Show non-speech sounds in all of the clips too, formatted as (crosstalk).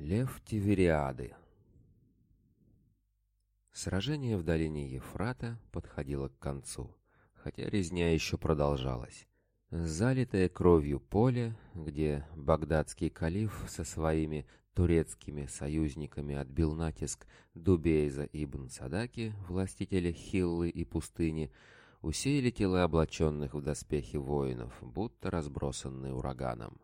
Лев Тивериады Сражение в долине Ефрата подходило к концу, хотя резня еще продолжалась. Залитое кровью поле, где багдадский калиф со своими турецкими союзниками отбил натиск Дубейза ибн Садаки, властителя Хиллы и пустыни, усеяли тела облаченных в доспехи воинов, будто разбросанные ураганом.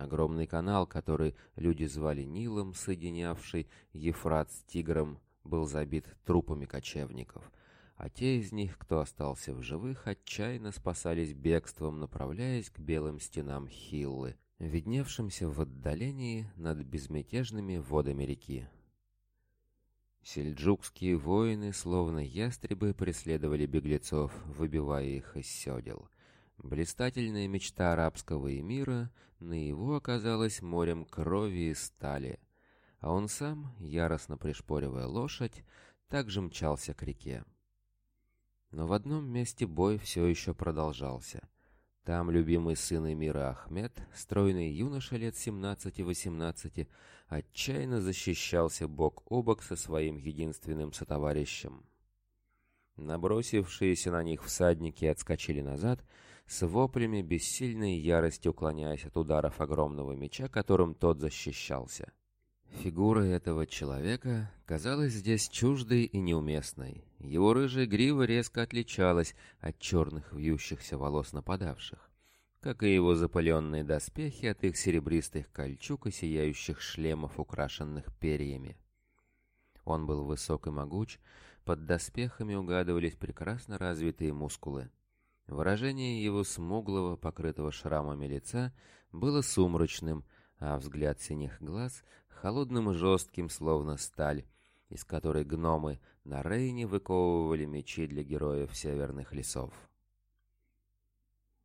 Огромный канал, который люди звали Нилом, соединявший Ефрат с Тигром, был забит трупами кочевников, а те из них, кто остался в живых, отчаянно спасались бегством, направляясь к белым стенам Хиллы, видневшимся в отдалении над безмятежными водами реки. Сельджукские воины, словно ястребы, преследовали беглецов, выбивая их из седел — Блистательная мечта арабского эмира на его оказалась морем крови и стали, а он сам, яростно пришпоривая лошадь, также мчался к реке. Но в одном месте бой все еще продолжался. Там любимый сын эмира Ахмед, стройный юноша лет 17-18, отчаянно защищался бок о бок со своим единственным сотоварищем. Набросившиеся на них всадники отскочили назад — с воплями бессильной ярости уклоняясь от ударов огромного меча, которым тот защищался. Фигура этого человека казалась здесь чуждой и неуместной. Его рыжая грива резко отличалась от черных вьющихся волос нападавших, как и его запыленные доспехи от их серебристых кольчуг и сияющих шлемов, украшенных перьями. Он был высок и могуч, под доспехами угадывались прекрасно развитые мускулы. Выражение его смуглого, покрытого шрамами лица было сумрачным, а взгляд синих глаз — холодным и жестким, словно сталь, из которой гномы на Рейне выковывали мечи для героев северных лесов.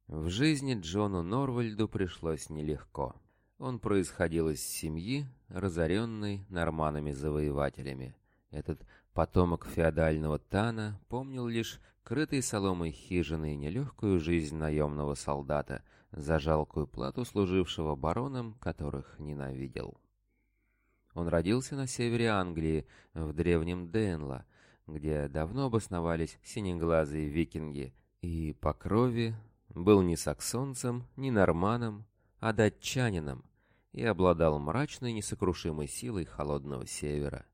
В жизни Джону Норвальду пришлось нелегко. Он происходил из семьи, разоренной норманами-завоевателями. Этот потомок феодального Тана помнил лишь крытой соломой хижины и нелегкую жизнь наемного солдата за жалкую плату служившего бароном, которых ненавидел. Он родился на севере Англии, в древнем Денло, где давно обосновались синеглазые викинги, и по крови был не саксонцем, не норманом, а датчанином, и обладал мрачной несокрушимой силой холодного севера.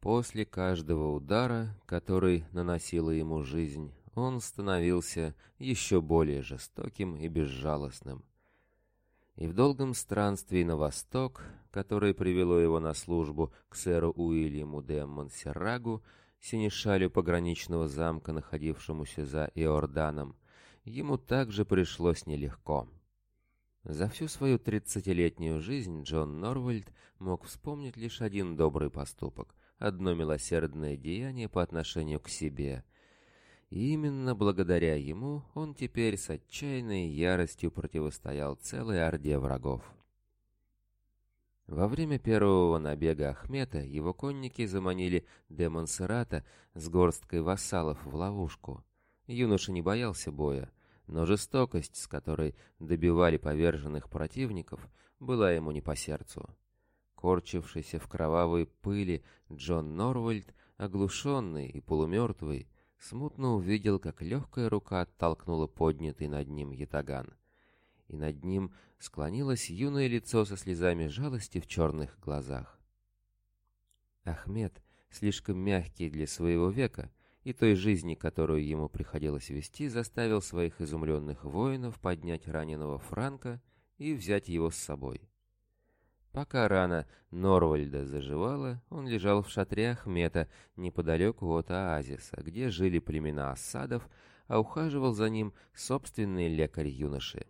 После каждого удара, который наносила ему жизнь, он становился еще более жестоким и безжалостным. И в долгом странстве на восток, которое привело его на службу к сэру Уильяму де Монсеррагу, синешалю пограничного замка, находившемуся за Иорданом, ему также пришлось нелегко. За всю свою тридцатилетнюю жизнь Джон Норвальд мог вспомнить лишь один добрый поступок, одно милосердное деяние по отношению к себе, Именно благодаря ему он теперь с отчаянной яростью противостоял целой орде врагов. Во время первого набега Ахмета его конники заманили Демонсерата с горсткой вассалов в ловушку. Юноша не боялся боя, но жестокость, с которой добивали поверженных противников, была ему не по сердцу. Корчившийся в кровавой пыли Джон Норвальд, оглушенный и полумертвый, смутно увидел, как легкая рука оттолкнула поднятый над ним ятаган, и над ним склонилось юное лицо со слезами жалости в черных глазах. Ахмед, слишком мягкий для своего века и той жизни, которую ему приходилось вести, заставил своих изумленных воинов поднять раненого Франка и взять его с собой. Пока рана Норвальда заживала, он лежал в шатре Ахмета, неподалеку от оазиса, где жили племена осадов, а ухаживал за ним собственный лекарь-юноши.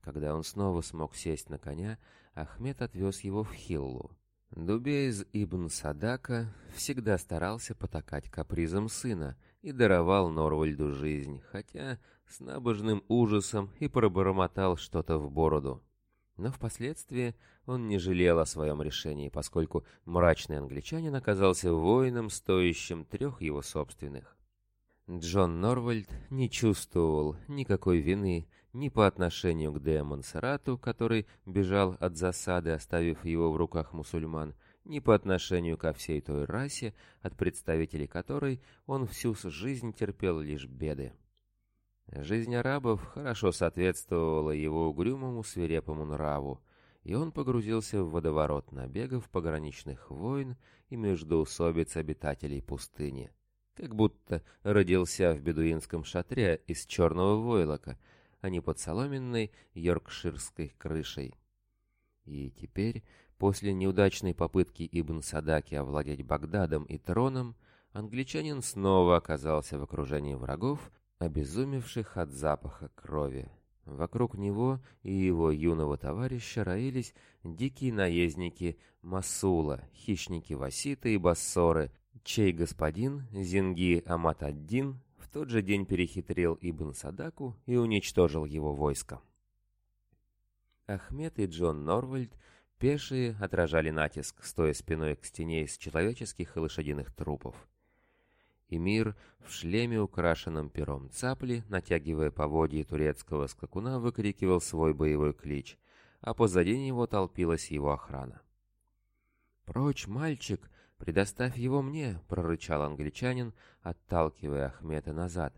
Когда он снова смог сесть на коня, Ахмед отвез его в Хиллу. Дубейз ибн Садака всегда старался потакать капризам сына и даровал Норвальду жизнь, хотя с набожным ужасом и пробормотал что-то в бороду. Но впоследствии он не жалел о своем решении, поскольку мрачный англичанин оказался воином, стоящим трех его собственных. Джон Норвальд не чувствовал никакой вины ни по отношению к Демонсерату, который бежал от засады, оставив его в руках мусульман, ни по отношению ко всей той расе, от представителей которой он всю жизнь терпел лишь беды. Жизнь арабов хорошо соответствовала его угрюмому свирепому нраву, и он погрузился в водоворот набегов пограничных войн и междоусобиц обитателей пустыни, как будто родился в бедуинском шатре из черного войлока, а не под соломенной йоркширской крышей. И теперь, после неудачной попытки Ибн Садаки овладеть Багдадом и троном, англичанин снова оказался в окружении врагов обезумевших от запаха крови. Вокруг него и его юного товарища роились дикие наездники Масула, хищники Васита и Бассоры, чей господин Зинги Аматдин в тот же день перехитрил Ибн Садаку и уничтожил его войско. Ахмед и Джон Норвальд пешие отражали натиск, стоя спиной к стене из человеческих и лошадиных трупов. Эмир в шлеме, украшенном пером цапли, натягивая поводья турецкого скакуна, выкрикивал свой боевой клич, а позади него толпилась его охрана. «Прочь, мальчик! Предоставь его мне!» — прорычал англичанин, отталкивая Ахмета назад.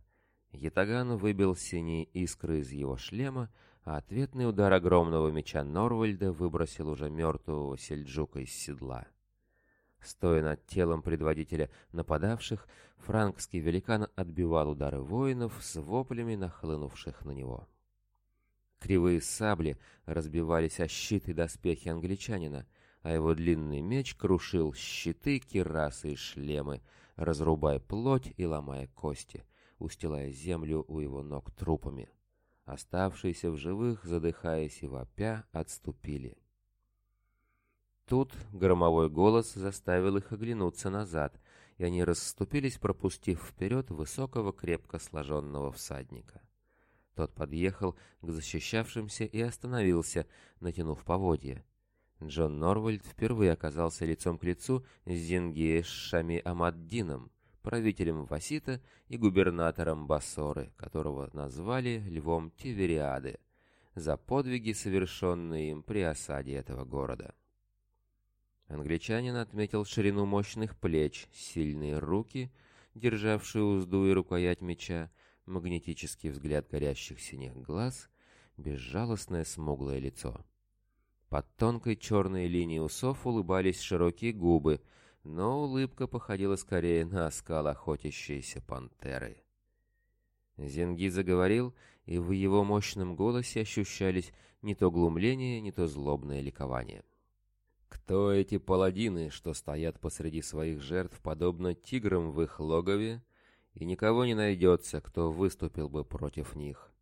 Ятаган выбил синие искры из его шлема, а ответный удар огромного меча Норвальда выбросил уже мертвого сельджука из седла. Стоя над телом предводителя нападавших, франкский великан отбивал удары воинов с воплями нахлынувших на него. Кривые сабли разбивались о щиты доспехи англичанина, а его длинный меч крушил щиты, кирасы и шлемы, разрубая плоть и ломая кости, устилая землю у его ног трупами. Оставшиеся в живых, задыхаясь и вопя, отступили. Тут громовой голос заставил их оглянуться назад, и они расступились, пропустив вперед высокого, крепко сложенного всадника. Тот подъехал к защищавшимся и остановился, натянув поводья. Джон Норвальд впервые оказался лицом к лицу с Зингиеш Амаддином, правителем Васита и губернатором Басоры, которого назвали Львом Тивериады, за подвиги, совершенные им при осаде этого города. Англичанин отметил ширину мощных плеч, сильные руки, державшие узду и рукоять меча, магнетический взгляд горящих синих глаз, безжалостное смуглое лицо. Под тонкой черной линией усов улыбались широкие губы, но улыбка походила скорее на оскал охотящейся пантеры. Зенги заговорил, и в его мощном голосе ощущались не то глумление, не то злобное ликование. Кто эти паладины, что стоят посреди своих жертв, подобно тиграм в их логове, и никого не найдется, кто выступил бы против них?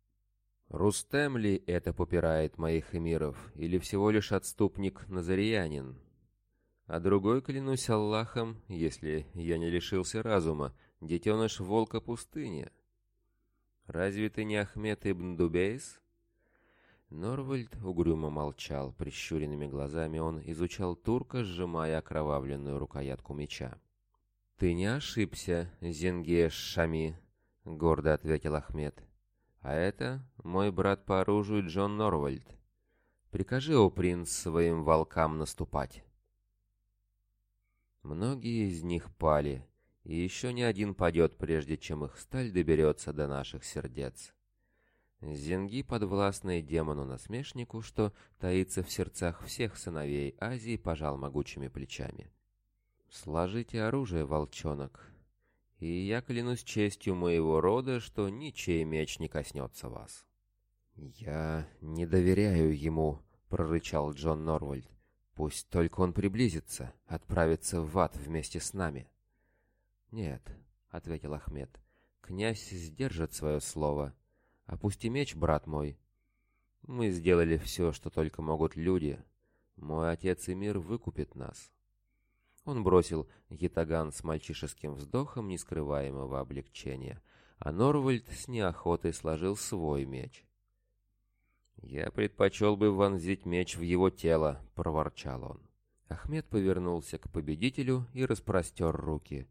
Рустем ли это попирает моих эмиров, или всего лишь отступник Назариянин? А другой, клянусь Аллахом, если я не лишился разума, детеныш волка пустыни. Разве ты не Ахмед ибн Дубейс? Норвальд угрюмо молчал, прищуренными глазами он изучал турка, сжимая окровавленную рукоятку меча. «Ты не ошибся, Зенгеш Шами», — гордо ответил Ахмед. «А это мой брат по оружию Джон Норвальд. Прикажи, о принц, своим волкам наступать». Многие из них пали, и еще не один падет, прежде чем их сталь доберется до наших сердец. Зенги, подвластный демону-насмешнику, что таится в сердцах всех сыновей Азии, пожал могучими плечами. «Сложите оружие, волчонок, и я клянусь честью моего рода, что ничей меч не коснется вас». «Я не доверяю ему», — прорычал Джон Норвальд. «Пусть только он приблизится, отправится в ад вместе с нами». «Нет», — ответил Ахмед, — «князь сдержит свое слово» Опусти меч, брат мой. Мы сделали все, что только могут люди. Мой отец и мир выкупит нас. Он бросил гитаган с мальчишеским вздохом нескрываемого облегчения, а Норвальд с неохотой сложил свой меч. «Я предпочел бы вонзить меч в его тело», — проворчал он. Ахмед повернулся к победителю и распростер руки.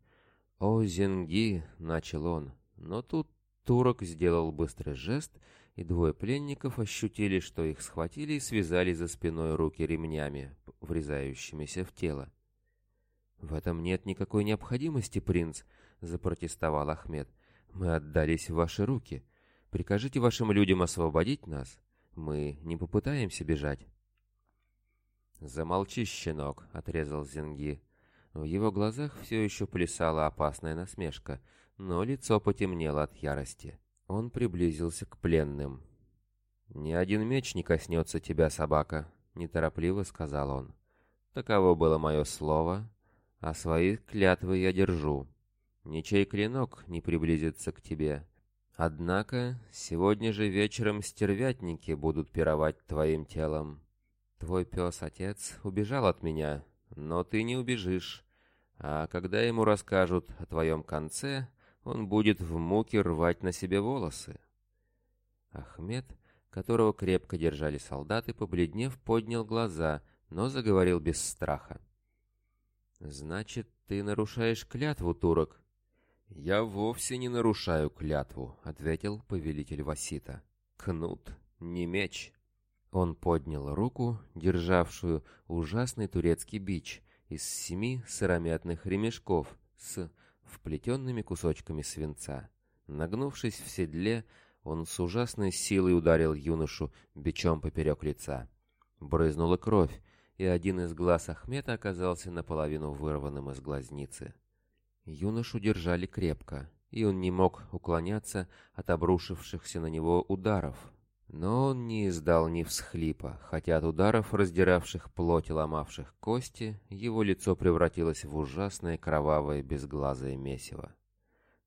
«О, Зенги!» — начал он. Но тут Турок сделал быстрый жест, и двое пленников ощутили, что их схватили и связали за спиной руки ремнями, врезающимися в тело. «В этом нет никакой необходимости, принц», — запротестовал Ахмед. «Мы отдались в ваши руки. Прикажите вашим людям освободить нас. Мы не попытаемся бежать». «Замолчи, щенок», — отрезал Зинги. В его глазах все еще плясала опасная насмешка, но лицо потемнело от ярости. Он приблизился к пленным. «Ни один меч не коснется тебя, собака», — неторопливо сказал он. «Таково было мое слово, а свои клятвы я держу. Ничей клинок не приблизится к тебе. Однако сегодня же вечером стервятники будут пировать твоим телом. Твой пес-отец убежал от меня, но ты не убежишь. А когда ему расскажут о твоем конце, он будет в муке рвать на себе волосы. Ахмед, которого крепко держали солдаты, побледнев, поднял глаза, но заговорил без страха. «Значит, ты нарушаешь клятву, турок?» «Я вовсе не нарушаю клятву», — ответил повелитель Васита. «Кнут, не меч». Он поднял руку, державшую ужасный турецкий бич из семи сыромятных ремешков с вплетенными кусочками свинца. Нагнувшись в седле, он с ужасной силой ударил юношу бичом поперек лица. Брызнула кровь, и один из глаз Ахмета оказался наполовину вырванным из глазницы. Юношу держали крепко, и он не мог уклоняться от обрушившихся на него ударов, но он не издал ни всхлипа, хотя от ударов, раздиравших плоть и ломавших кости, его лицо превратилось в ужасное кровавое безглазое месиво.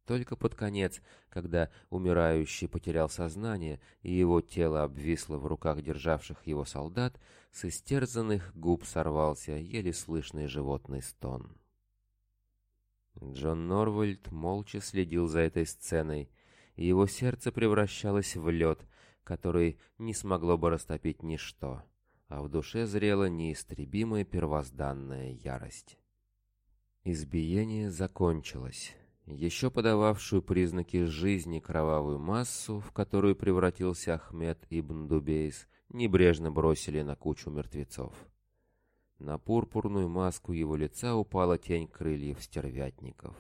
Только под конец, когда умирающий потерял сознание и его тело обвисло в руках державших его солдат, с истерзанных губ сорвался еле слышный животный стон. Джон Норвальд молча следил за этой сценой, и его сердце превращалось в лед, который не смогло бы растопить ничто, а в душе зрела неистребимая первозданная ярость. Избиение закончилось. Еще подававшую признаки жизни кровавую массу, в которую превратился Ахмед ибн Дубейс, небрежно бросили на кучу мертвецов. На пурпурную маску его лица упала тень крыльев стервятников.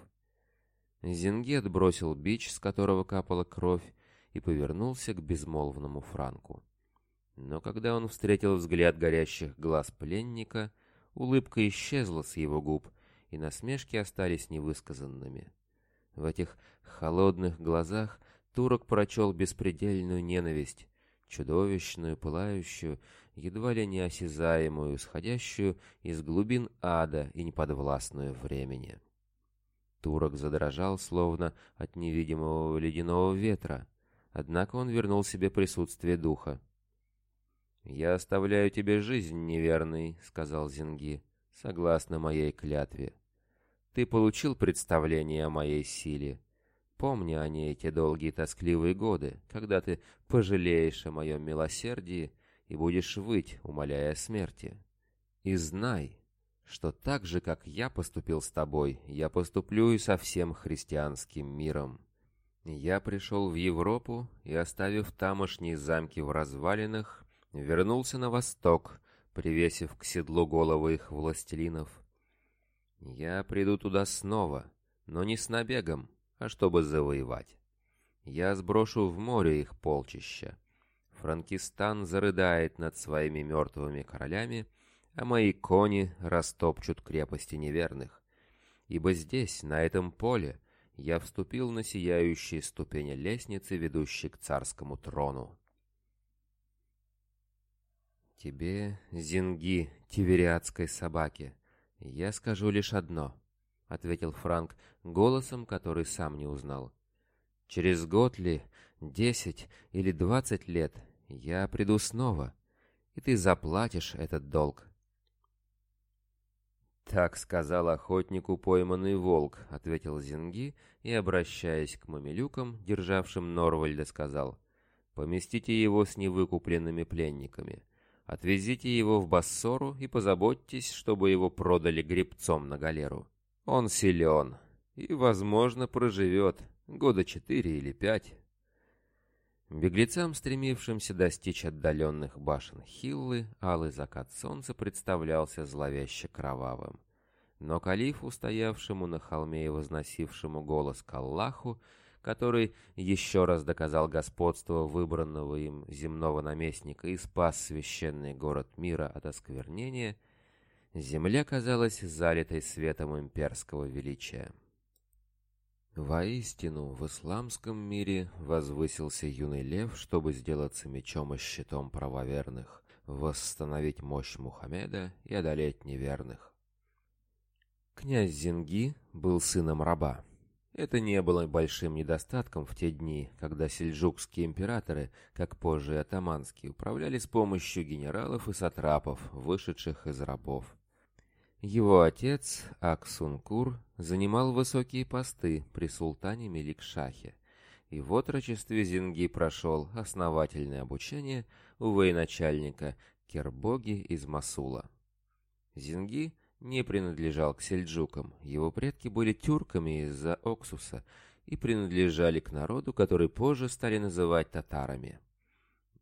Зингет бросил бич, с которого капала кровь, и повернулся к безмолвному Франку. Но когда он встретил взгляд горящих глаз пленника, улыбка исчезла с его губ, и насмешки остались невысказанными. В этих холодных глазах турок прочел беспредельную ненависть, чудовищную, пылающую, едва ли неосязаемую, исходящую из глубин ада и неподвластную времени. Турок задрожал, словно от невидимого ледяного ветра, Однако он вернул себе присутствие духа. «Я оставляю тебе жизнь, неверный», — сказал Зинги, — «согласно моей клятве. Ты получил представление о моей силе. Помни о ней эти долгие тоскливые годы, когда ты пожалеешь о моем милосердии и будешь выть, умоляя смерти. И знай, что так же, как я поступил с тобой, я поступлю и со всем христианским миром». Я пришел в Европу и, оставив тамошние замки в развалинах, вернулся на восток, привесив к седлу головы их властелинов. Я приду туда снова, но не с набегом, а чтобы завоевать. Я сброшу в море их полчища. Франкистан зарыдает над своими мертвыми королями, а мои кони растопчут крепости неверных. Ибо здесь, на этом поле, — я вступил на сияющие ступени лестницы, ведущей к царскому трону. Тебе, Зинги, тивериадской собаке, я скажу лишь одно —— ответил Франк голосом, который сам не узнал. «Через год ли, десять или двадцать лет я приду снова, и ты заплатишь этот долг». «Так сказал охотнику пойманный волк», — ответил Зинги и, обращаясь к мамилюкам, державшим Норвальда, сказал, «Поместите его с невыкупленными пленниками. Отвезите его в Бассору и позаботьтесь, чтобы его продали гребцом на галеру. Он силен и, возможно, проживет года четыре или пять». Беглецам, стремившимся достичь отдаленных башен Хиллы, алый закат солнца представлялся зловеще кровавым. Но калифу, стоявшему на холме и возносившему голос к Аллаху, который еще раз доказал господство выбранного им земного наместника и спас священный город мира от осквернения, земля казалась залитой светом имперского величия. Воистину, в исламском мире возвысился юный лев, чтобы сделаться мечом и щитом правоверных, восстановить мощь Мухаммеда и одолеть неверных. Князь Зинги был сыном раба. Это не было большим недостатком в те дни, когда сельджукские императоры, как позже атаманские, управляли с помощью генералов и сатрапов, вышедших из рабов. Его отец, Аксункур, занимал высокие посты при султане Меликшахе, и в отрочестве Зинги прошел основательное обучение у военачальника Кербоги из Масула. Зинги не принадлежал к сельджукам, его предки были тюрками из-за Оксуса и принадлежали к народу, который позже стали называть татарами.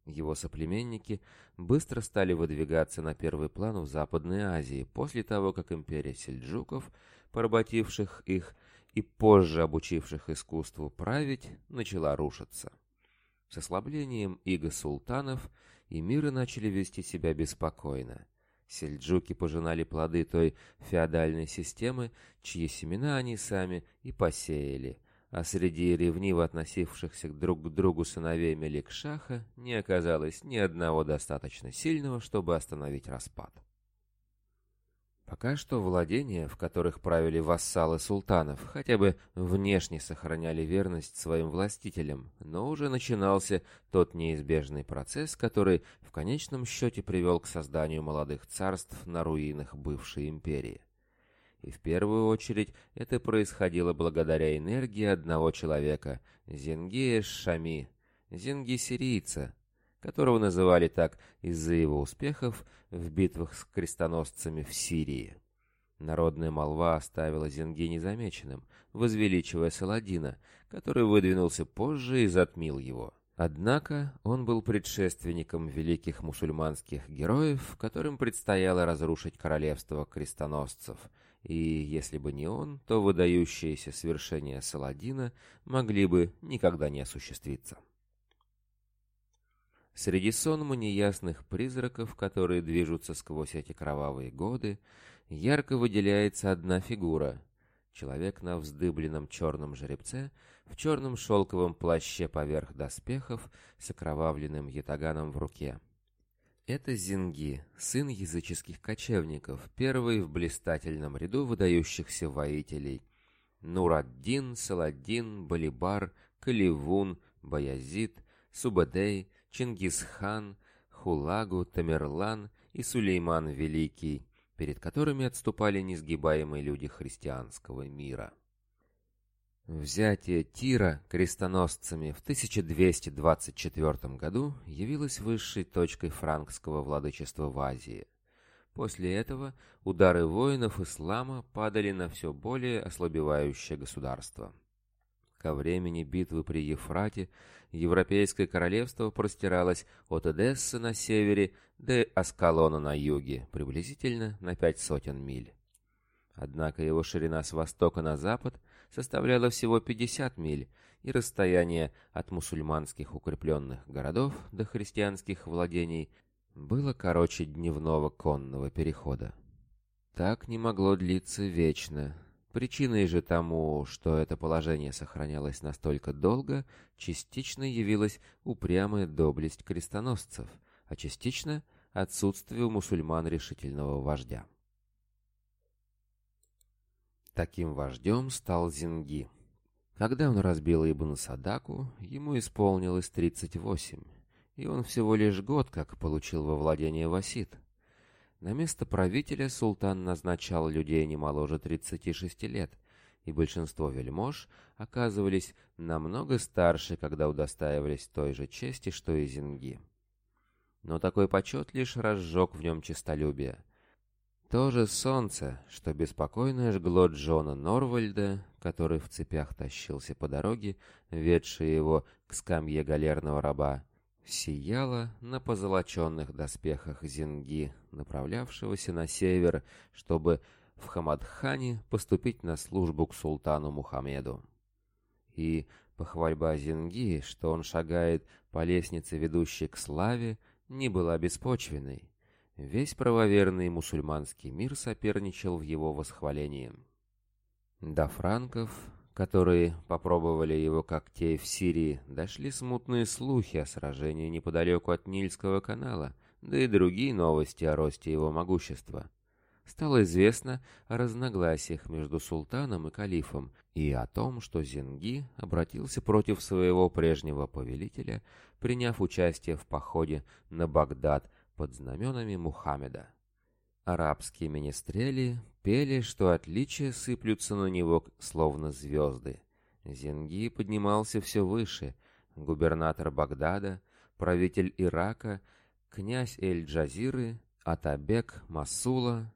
Его соплеменники быстро стали выдвигаться на первый план в Западной Азии после того, как империя сельджуков, поработивших их и позже обучивших искусству править, начала рушиться. С ослаблением иго султанов эмиры начали вести себя беспокойно. Сельджуки пожинали плоды той феодальной системы, чьи семена они сами и посеяли – а среди ревниво относившихся друг к другу сыновей Меликшаха не оказалось ни одного достаточно сильного, чтобы остановить распад. Пока что владения, в которых правили вассалы султанов, хотя бы внешне сохраняли верность своим властителям, но уже начинался тот неизбежный процесс, который в конечном счете привел к созданию молодых царств на руинах бывшей империи и в первую очередь это происходило благодаря энергии одного человека, Зенгея Шами, зенги-сирийца, которого называли так из-за его успехов в битвах с крестоносцами в Сирии. Народная молва оставила Зенги незамеченным, возвеличивая Саладина, который выдвинулся позже и затмил его. Однако он был предшественником великих мусульманских героев, которым предстояло разрушить королевство крестоносцев – и если бы не он, то выдающиеся свершения Саладина могли бы никогда не осуществиться. Среди сонма неясных призраков, которые движутся сквозь эти кровавые годы, ярко выделяется одна фигура — человек на вздыбленном черном жеребце, в черном шелковом плаще поверх доспехов с окровавленным ятаганом в руке — это Зинги, сын языческих кочевников, первый в блистательном ряду выдающихся воителей. Нураддин, Саладдин, Балибар, Каливун, Баязид, Субадей, Чингисхан, Хулагу, Тамерлан и Сулейман Великий, перед которыми отступали несгибаемые люди христианского мира. Взятие Тира крестоносцами в 1224 году явилось высшей точкой франкского владычества в Азии. После этого удары воинов ислама падали на все более ослабевающее государство. Ко времени битвы при Ефрате Европейское королевство простиралось от Эдессы на севере до Аскалона на юге, приблизительно на пять сотен миль. Однако его ширина с востока на запад составляла всего 50 миль, и расстояние от мусульманских укрепленных городов до христианских владений было короче дневного конного перехода. Так не могло длиться вечно. Причиной же тому, что это положение сохранялось настолько долго, частично явилась упрямая доблесть крестоносцев, а частично отсутствие у мусульман решительного вождя. Таким вождем стал Зинги. Когда он разбил Ибн Садаку, ему исполнилось 38, и он всего лишь год как получил во владение Васид. На место правителя султан назначал людей не моложе 36 лет, и большинство вельмож оказывались намного старше, когда удостаивались той же чести, что и Зинги. Но такой почет лишь разжег в нем честолюбие. То же солнце, что беспокойно жгло Джона Норвальда, который в цепях тащился по дороге, ведшей его к скамье галерного раба, сияло на позолоченных доспехах Зинги, направлявшегося на север, чтобы в Хамадхане поступить на службу к султану Мухаммеду. И похвальба Зинги, что он шагает по лестнице, ведущей к славе, не была беспочвенной. Весь правоверный мусульманский мир соперничал в его восхвалении. До франков, которые попробовали его когтей в Сирии, дошли смутные слухи о сражении неподалеку от Нильского канала, да и другие новости о росте его могущества. Стало известно о разногласиях между султаном и калифом и о том, что Зенги обратился против своего прежнего повелителя, приняв участие в походе на Багдад – под знаменами Мухаммеда. Арабские министрели пели, что отличия сыплются на него, словно звезды. Зенги поднимался все выше, губернатор Багдада, правитель Ирака, князь Эль-Джазиры, Атабек, Масула.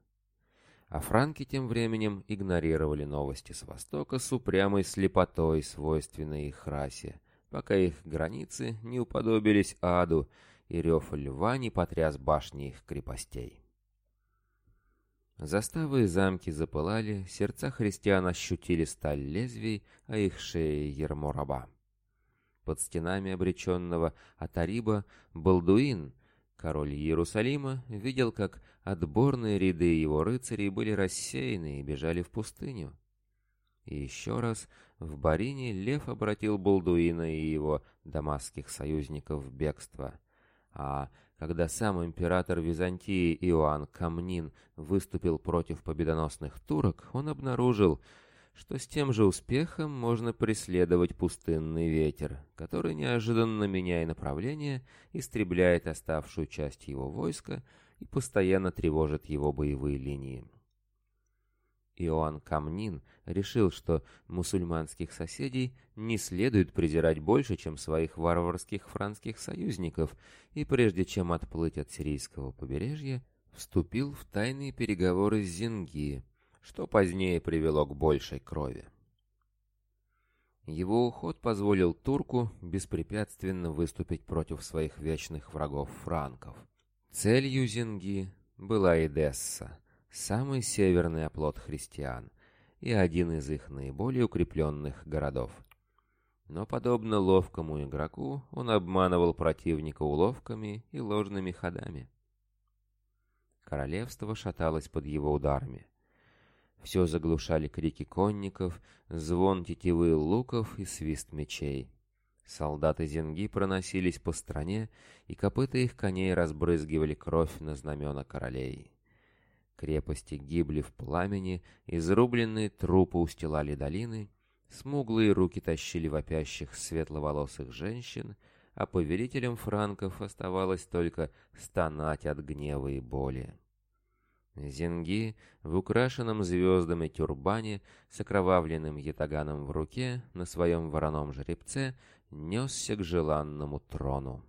А франки тем временем игнорировали новости с востока с упрямой слепотой, свойственной их расе, пока их границы не уподобились аду — и рев льва не потряс башни их крепостей. Заставы и замки запылали, сердца христиан ощутили сталь лезвий, а их шеи — ермо раба. Под стенами обреченного Атариба Балдуин, король Иерусалима, видел, как отборные ряды его рыцарей были рассеяны и бежали в пустыню. И еще раз в Барине лев обратил Балдуина и его дамасских союзников в бегство — а когда сам император Византии Иоанн Камнин выступил против победоносных турок, он обнаружил, что с тем же успехом можно преследовать пустынный ветер, который неожиданно меняя направление, истребляет оставшую часть его войска и постоянно тревожит его боевые линии. Иоанн Камнин решил, что мусульманских соседей не следует презирать больше, чем своих варварских франских союзников, и прежде чем отплыть от сирийского побережья, вступил в тайные переговоры с Зинги, что позднее привело к большей крови. Его уход позволил турку беспрепятственно выступить против своих вечных врагов франков. Целью Зинги была Эдесса, самый северный оплот христиан и один из их наиболее укрепленных городов. Но, подобно ловкому игроку, он обманывал противника уловками и ложными ходами. Королевство шаталось под его ударами. Все заглушали крики конников, звон тетивы луков и свист мечей. Солдаты зенги проносились по стране, и копыта их коней разбрызгивали кровь на знамена королей. Крепости гибли в пламени, изрубленные трупы устилали долины, смуглые руки тащили вопящих светловолосых женщин, а повелителям франков оставалось только стонать от гнева и боли. Зенги в украшенном звездами тюрбане с окровавленным ятаганом в руке на своем вороном жеребце несся к желанному трону.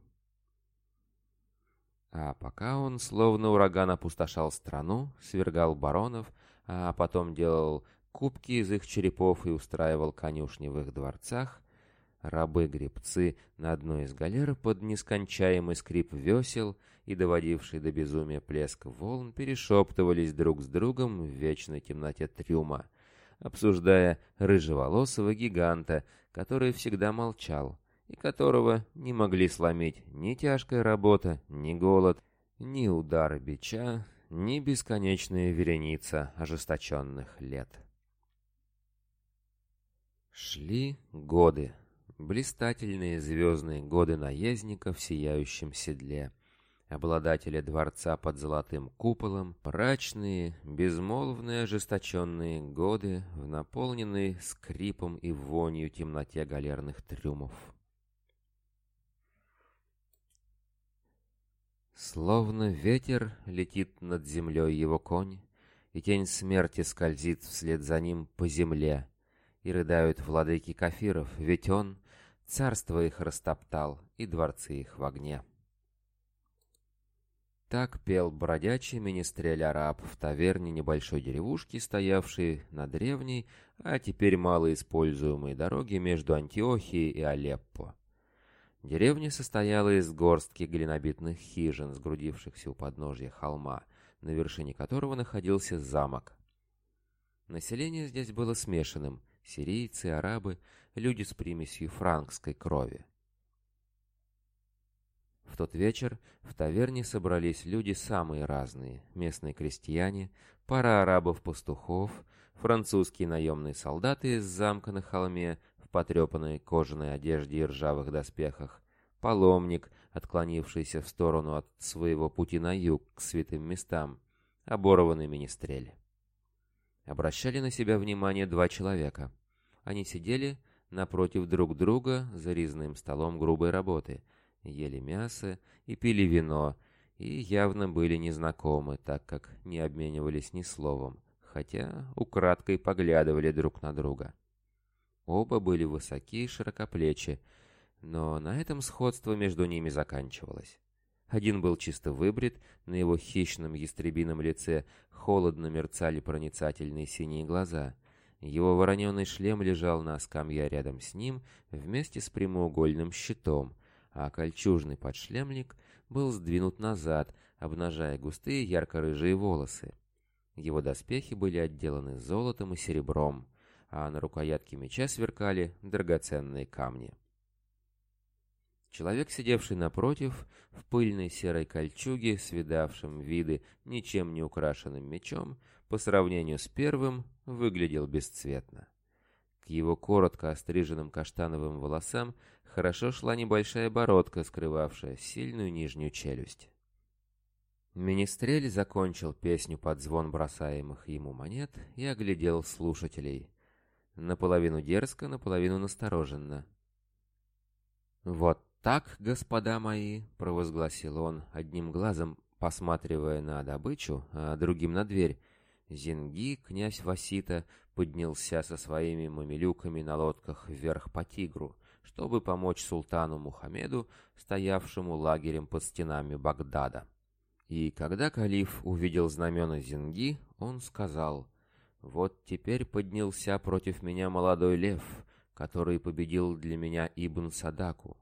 А пока он, словно ураган, опустошал страну, свергал баронов, а потом делал кубки из их черепов и устраивал конюшни в их дворцах, рабы-гребцы на одной из галер под нескончаемый скрип весел и доводивший до безумия плеск волн перешептывались друг с другом в вечной темноте трюма, обсуждая рыжеволосого гиганта, который всегда молчал, и которого не могли сломить ни тяжкая работа, ни голод, ни удары бича, ни бесконечная вереница ожесточенных лет. Шли годы, блистательные звездные годы наездника в сияющем седле, обладателя дворца под золотым куполом, прачные, безмолвные, ожесточенные годы в наполненной скрипом и вонью темноте галерных трюмов. Словно ветер летит над землей его конь, и тень смерти скользит вслед за ним по земле, и рыдают владыки кафиров, ведь он царство их растоптал и дворцы их в огне. Так пел бродячий министрель-араб в таверне небольшой деревушки, стоявшей на древней, а теперь малоиспользуемой дороге между Антиохией и Алеппо. Деревня состояла из горстки глинобитных хижин, сгрудившихся у подножья холма, на вершине которого находился замок. Население здесь было смешанным – сирийцы, арабы, люди с примесью франкской крови. В тот вечер в таверне собрались люди самые разные – местные крестьяне, пара арабов-пастухов, французские наемные солдаты из замка на холме, потрепанной кожаной одежде и ржавых доспехах, паломник, отклонившийся в сторону от своего пути на юг к святым местам, оборванный министрель. Обращали на себя внимание два человека. Они сидели напротив друг друга за резным столом грубой работы, ели мясо и пили вино, и явно были незнакомы, так как не обменивались ни словом, хотя украдкой поглядывали друг на друга. Оба были высоки и широкоплечи, но на этом сходство между ними заканчивалось. Один был чисто выбрит, на его хищном ястребином лице холодно мерцали проницательные синие глаза. Его вороненый шлем лежал на скамье рядом с ним вместе с прямоугольным щитом, а кольчужный подшлемник был сдвинут назад, обнажая густые ярко-рыжие волосы. Его доспехи были отделаны золотом и серебром а на рукоятке меча сверкали драгоценные камни. Человек, сидевший напротив, в пыльной серой кольчуге, свидавшим виды ничем не украшенным мечом, по сравнению с первым, выглядел бесцветно. К его коротко остриженным каштановым волосам хорошо шла небольшая бородка, скрывавшая сильную нижнюю челюсть. Министрель закончил песню под звон бросаемых ему монет и оглядел слушателей, наполовину дерзко, наполовину настороженно. «Вот так, господа мои!» — провозгласил он, одним глазом посматривая на добычу, а другим на дверь. Зинги, князь Васита, поднялся со своими мамилюками на лодках вверх по Тигру, чтобы помочь султану Мухаммеду, стоявшему лагерем под стенами Багдада. И когда калиф увидел знамена Зинги, он сказал — вот теперь поднялся против меня молодой лев, который победил для меня Ибн Садаку.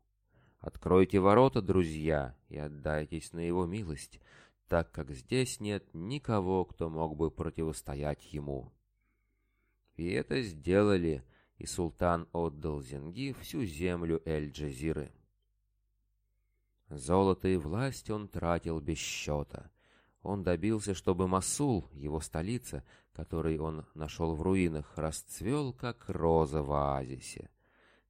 Откройте ворота, друзья, и отдайтесь на его милость, так как здесь нет никого, кто мог бы противостоять ему. И это сделали, и султан отдал Зенги всю землю Эль-Джазиры. Золото и власть он тратил без счета. Он добился, чтобы Масул, его столица, который он нашел в руинах, расцвел, как роза в оазисе.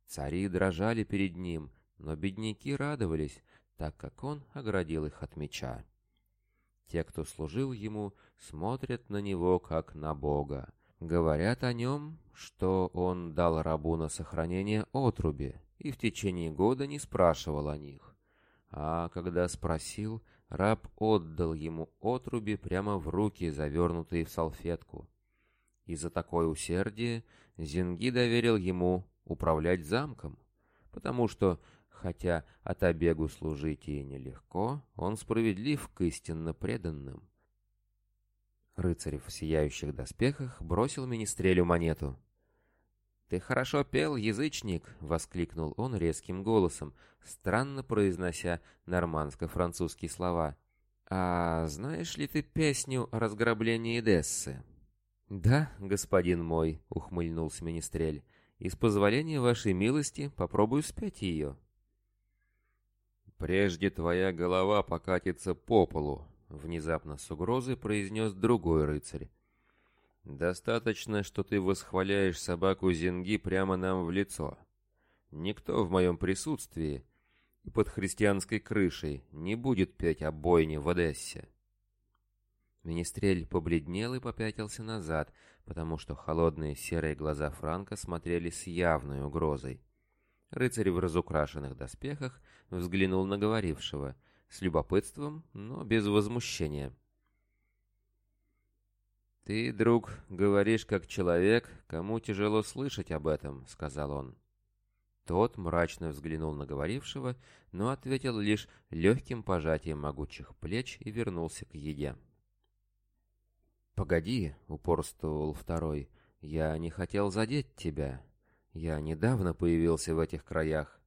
Цари дрожали перед ним, но бедняки радовались, так как он оградил их от меча. Те, кто служил ему, смотрят на него, как на Бога. Говорят о нем, что он дал рабу на сохранение отруби, и в течение года не спрашивал о них. А когда спросил, Раб отдал ему отруби прямо в руки, завернутые в салфетку. И за такое усердие Зинги доверил ему управлять замком, потому что, хотя от обегу служить и нелегко, он справедлив к истинно преданным. Рыцарь в сияющих доспехах бросил министрелю монету — «Ты хорошо пел, язычник!» — воскликнул он резким голосом, странно произнося нормандско-французские слова. «А знаешь ли ты песню о разграблении Дессы?» «Да, господин мой», — ухмыльнулся Министрель, — «и с позволения вашей милости попробую спеть ее». «Прежде твоя голова покатится по полу», — внезапно с угрозой произнес другой рыцарь, Достаточно, что ты восхваляешь собаку Зинги прямо нам в лицо. Никто в моем присутствии и под христианской крышей не будет петь о бойне в Одессе. Министрель побледнел и попятился назад, потому что холодные серые глаза Франка смотрели с явной угрозой. Рыцарь в разукрашенных доспехах взглянул на говорившего с любопытством, но без возмущения. «Ты, друг, говоришь как человек, кому тяжело слышать об этом», — сказал он. Тот мрачно взглянул на говорившего, но ответил лишь легким пожатием могучих плеч и вернулся к еде. «Погоди», — упорствовал второй, — «я не хотел задеть тебя. Я недавно появился в этих краях.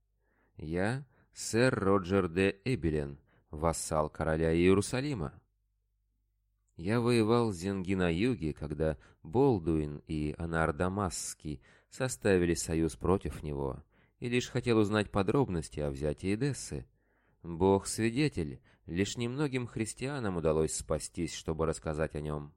Я сэр Роджер де Эбелин, вассал короля Иерусалима». Я воевал с Зенги на юге, когда Болдуин и Анардамасский составили союз против него, и лишь хотел узнать подробности о взятии Дессы. Бог свидетель, лишь немногим христианам удалось спастись, чтобы рассказать о нем.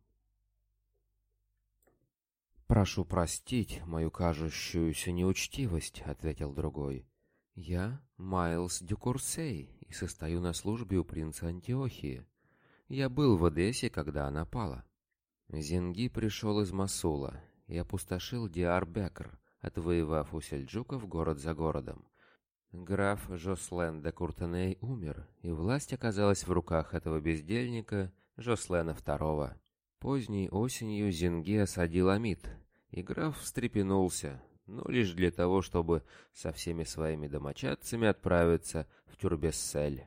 «Прошу простить мою кажущуюся неучтивость», — ответил другой. «Я Майлз Дюкурсей и состою на службе у принца Антиохии». Я был в Одессе, когда она пала. Зенги пришел из Масула и опустошил Диар-Бекр, отвоевав у сельджуков город за городом. Граф Жослен де Куртеней умер, и власть оказалась в руках этого бездельника Жослена II. Поздней осенью Зенги осадил Амид, и граф встрепенулся, но лишь для того, чтобы со всеми своими домочадцами отправиться в Тюрбессель.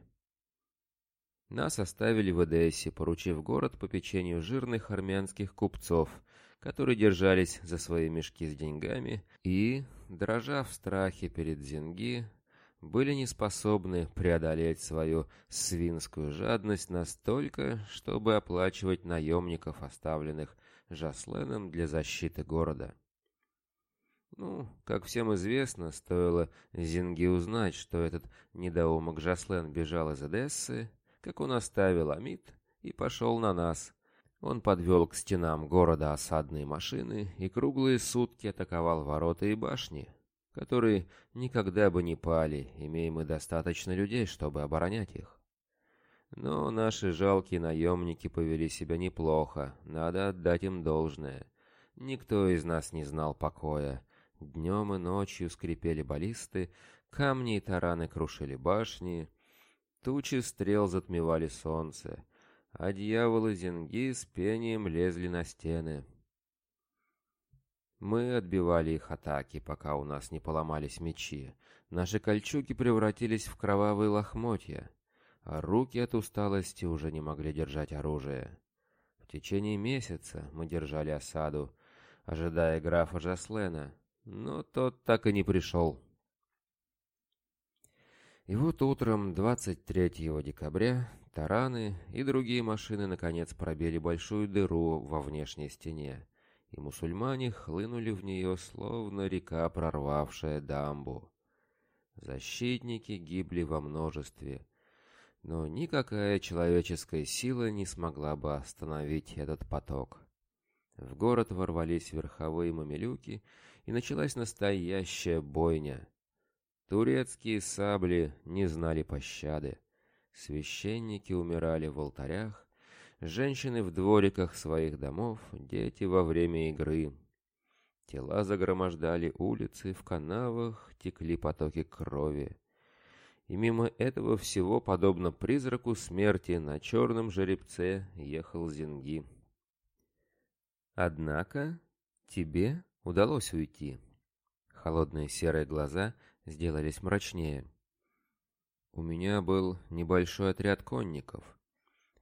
Нас оставили в Одессе, поручив город по печенью жирных армянских купцов, которые держались за свои мешки с деньгами и, дрожа в страхе перед Зинги, были не способны преодолеть свою свинскую жадность настолько, чтобы оплачивать наемников, оставленных Жасленом для защиты города. Ну, как всем известно, стоило Зинги узнать, что этот недоумок Жаслен бежал из Одессы, как он оставил Амид и пошел на нас. Он подвел к стенам города осадные машины и круглые сутки атаковал ворота и башни, которые никогда бы не пали, имея мы достаточно людей, чтобы оборонять их. Но наши жалкие наемники повели себя неплохо, надо отдать им должное. Никто из нас не знал покоя. Днем и ночью скрипели баллисты, камни и тараны крушили башни, Тучи стрел затмевали солнце, а дьяволы-зенги с пением лезли на стены. Мы отбивали их атаки, пока у нас не поломались мечи. Наши кольчуги превратились в кровавые лохмотья, а руки от усталости уже не могли держать оружие. В течение месяца мы держали осаду, ожидая графа Жаслена, но тот так и не пришел. И вот утром 23 декабря тараны и другие машины наконец пробили большую дыру во внешней стене, и мусульмане хлынули в нее, словно река, прорвавшая дамбу. Защитники гибли во множестве, но никакая человеческая сила не смогла бы остановить этот поток. В город ворвались верховые мамилюки, и началась настоящая бойня — Турецкие сабли не знали пощады. Священники умирали в алтарях, женщины в двориках своих домов, дети во время игры. Тела загромождали улицы, в канавах текли потоки крови. И мимо этого всего, подобно призраку смерти, на черном жеребце ехал Зинги. Однако тебе удалось уйти. Холодные серые глаза — сделались мрачнее. У меня был небольшой отряд конников.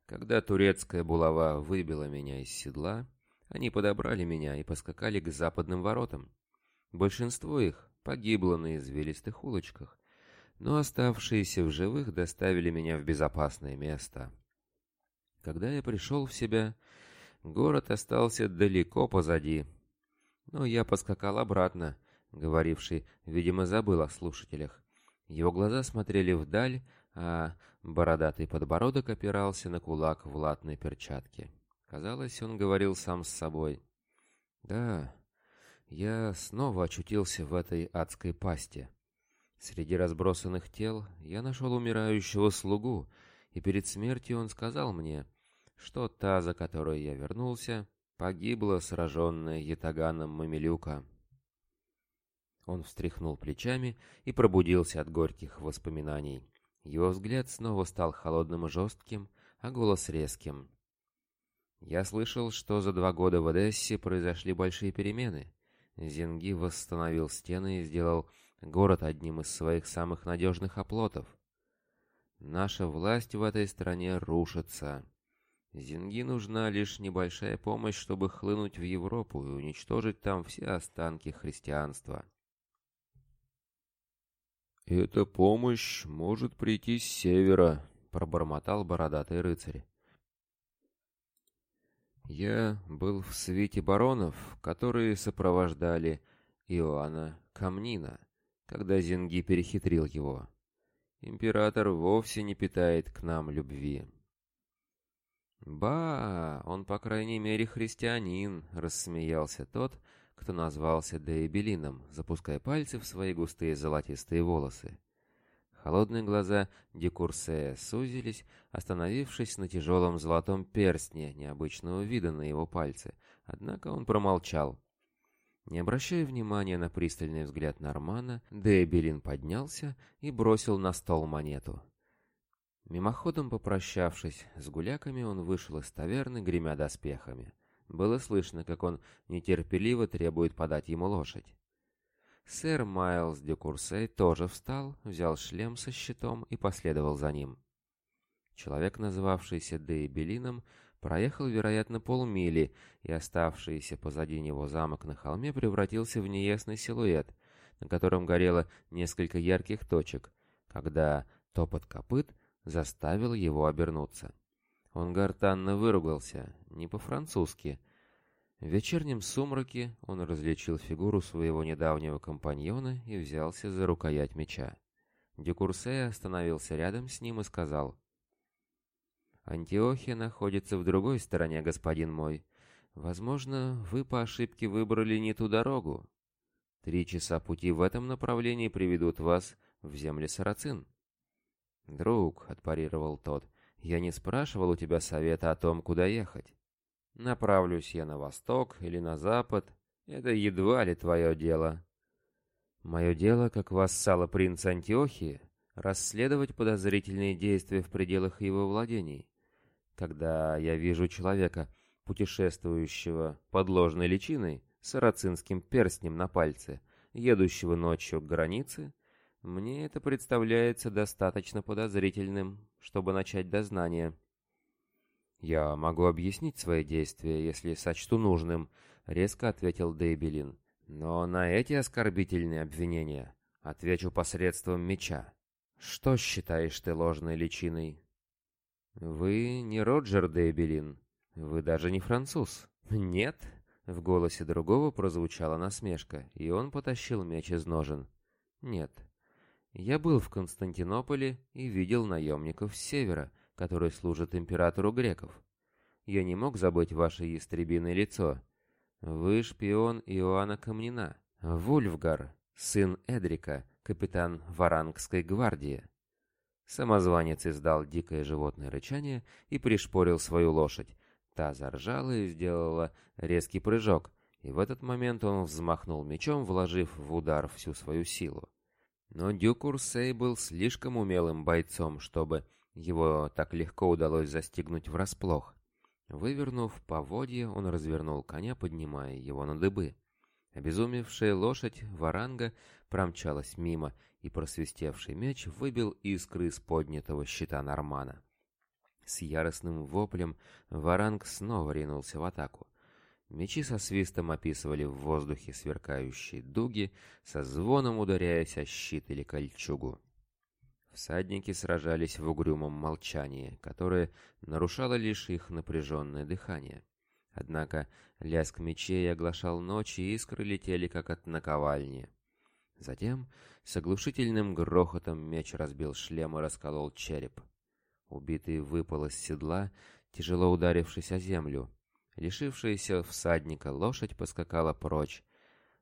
Когда турецкая булава выбила меня из седла, они подобрали меня и поскакали к западным воротам. Большинство их погибло на извилистых улочках, но оставшиеся в живых доставили меня в безопасное место. Когда я пришел в себя, город остался далеко позади. Но я поскакал обратно, говоривший, видимо, забыл о слушателях. Его глаза смотрели вдаль, а бородатый подбородок опирался на кулак в латной перчатке. Казалось, он говорил сам с собой. «Да, я снова очутился в этой адской пасти. Среди разбросанных тел я нашел умирающего слугу, и перед смертью он сказал мне, что та, за которой я вернулся, погибла, сраженная ятаганом Мамилюка». Он встряхнул плечами и пробудился от горьких воспоминаний. Его взгляд снова стал холодным и жестким, а голос резким. «Я слышал, что за два года в Одессе произошли большие перемены. Зенги восстановил стены и сделал город одним из своих самых надежных оплотов. Наша власть в этой стране рушится. Зинги нужна лишь небольшая помощь, чтобы хлынуть в Европу и уничтожить там все останки христианства. «Эта помощь может прийти с севера», — пробормотал бородатый рыцарь. Я был в свете баронов, которые сопровождали Иоанна Камнина, когда Зинги перехитрил его. Император вовсе не питает к нам любви. «Ба, он, по крайней мере, христианин», — рассмеялся тот, — кто назвался Деебелином, запуская пальцы в свои густые золотистые волосы. Холодные глаза Декурсея сузились, остановившись на тяжелом золотом перстне необычного вида на его пальце, однако он промолчал. Не обращая внимания на пристальный взгляд Нормана, Деебелин поднялся и бросил на стол монету. Мимоходом попрощавшись с гуляками, он вышел из таверны, гремя доспехами. Было слышно, как он нетерпеливо требует подать ему лошадь. Сэр Майлз де Курсей тоже встал, взял шлем со щитом и последовал за ним. Человек, называвшийся Дейбелином, проехал, вероятно, полмили, и оставшийся позади него замок на холме превратился в неясный силуэт, на котором горело несколько ярких точек, когда топот копыт заставил его обернуться. Он гортанно выругался, не по-французски. В вечернем сумраке он различил фигуру своего недавнего компаньона и взялся за рукоять меча. Декурсея остановился рядом с ним и сказал. «Антиохия находится в другой стороне, господин мой. Возможно, вы по ошибке выбрали не ту дорогу. Три часа пути в этом направлении приведут вас в земли Сарацин». «Друг», — отпарировал тот, — я не спрашивал у тебя совета о том, куда ехать. Направлюсь я на восток или на запад, это едва ли твое дело. Мое дело, как вассала принца Антиохии, расследовать подозрительные действия в пределах его владений. Когда я вижу человека, путешествующего под ложной личиной, с арацинским перстнем на пальце, едущего ночью к границе, мне это представляется достаточно подозрительным, чтобы начать дознание. «Я могу объяснить свои действия, если сочту нужным», — резко ответил Дейбелин. «Но на эти оскорбительные обвинения отвечу посредством меча. Что считаешь ты ложной личиной?» «Вы не Роджер Дейбелин. Вы даже не француз». «Нет», — в голосе другого прозвучала насмешка, и он потащил меч из ножен. «Нет, я был в Константинополе и видел наемников с севера, которые служат императору греков. Я не мог забыть ваше ястребиное лицо. Вы шпион Иоанна Камнина, Вульфгар, сын Эдрика, капитан Варангской гвардии. Самозванец издал дикое животное рычание и пришпорил свою лошадь. Та заржала и сделала резкий прыжок, и в этот момент он взмахнул мечом, вложив в удар всю свою силу. Но Дюкурсей был слишком умелым бойцом, чтобы его так легко удалось застигнуть врасплох. Вывернув поводье, он развернул коня, поднимая его на дыбы. Обезумевшая лошадь варанга промчалась мимо, и просвистевший меч выбил искры из поднятого щита Нормана. С яростным воплем варанг снова ринулся в атаку. Мечи со свистом описывали в воздухе сверкающие дуги, со звоном ударяясь о щит или кольчугу. Всадники сражались в угрюмом молчании, которое нарушало лишь их напряженное дыхание. Однако лязг мечей оглашал ночь, и искры летели, как от наковальни. Затем с оглушительным грохотом меч разбил шлем и расколол череп. Убитый выпал из седла, тяжело ударившись о землю — Лишившаяся всадника лошадь поскакала прочь,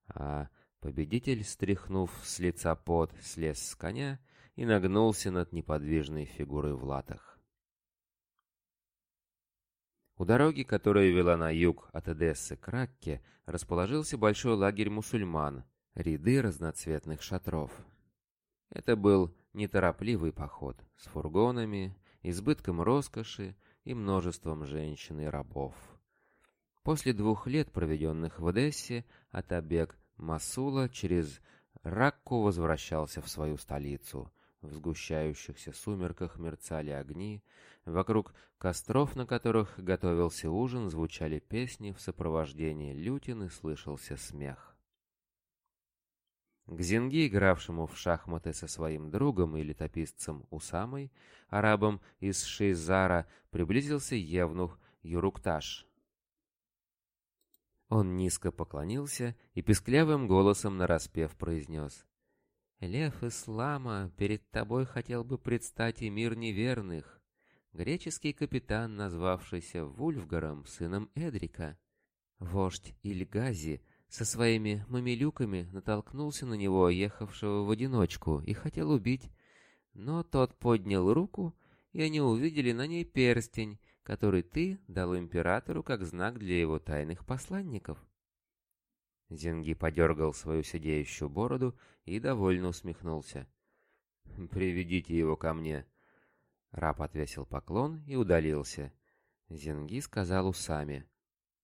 а победитель, стряхнув с лица пот, слез с коня и нагнулся над неподвижной фигурой в латах. У дороги, которая вела на юг от Одессы к Ракке, расположился большой лагерь мусульман, ряды разноцветных шатров. Это был неторопливый поход с фургонами, избытком роскоши и множеством женщин и рабов. После двух лет, проведенных в Одессе, Атабек Масула через Ракку возвращался в свою столицу. В сгущающихся сумерках мерцали огни, вокруг костров, на которых готовился ужин, звучали песни в сопровождении лютины слышался смех. К Зинги, игравшему в шахматы со своим другом и летописцем Усамой, арабом из Шейзара, приблизился Евнух Юрукташ. Он низко поклонился и песклявым голосом нараспев произнес. «Лев Ислама, перед тобой хотел бы предстать и мир неверных, греческий капитан, назвавшийся Вульфгаром, сыном Эдрика. Вождь Ильгази со своими мамилюками натолкнулся на него, ехавшего в одиночку, и хотел убить, но тот поднял руку, и они увидели на ней перстень, который ты дал императору как знак для его тайных посланников. Зинги подергал свою сидеющую бороду и довольно усмехнулся. «Приведите его ко мне!» Раб отвесил поклон и удалился. Зинги сказал усами.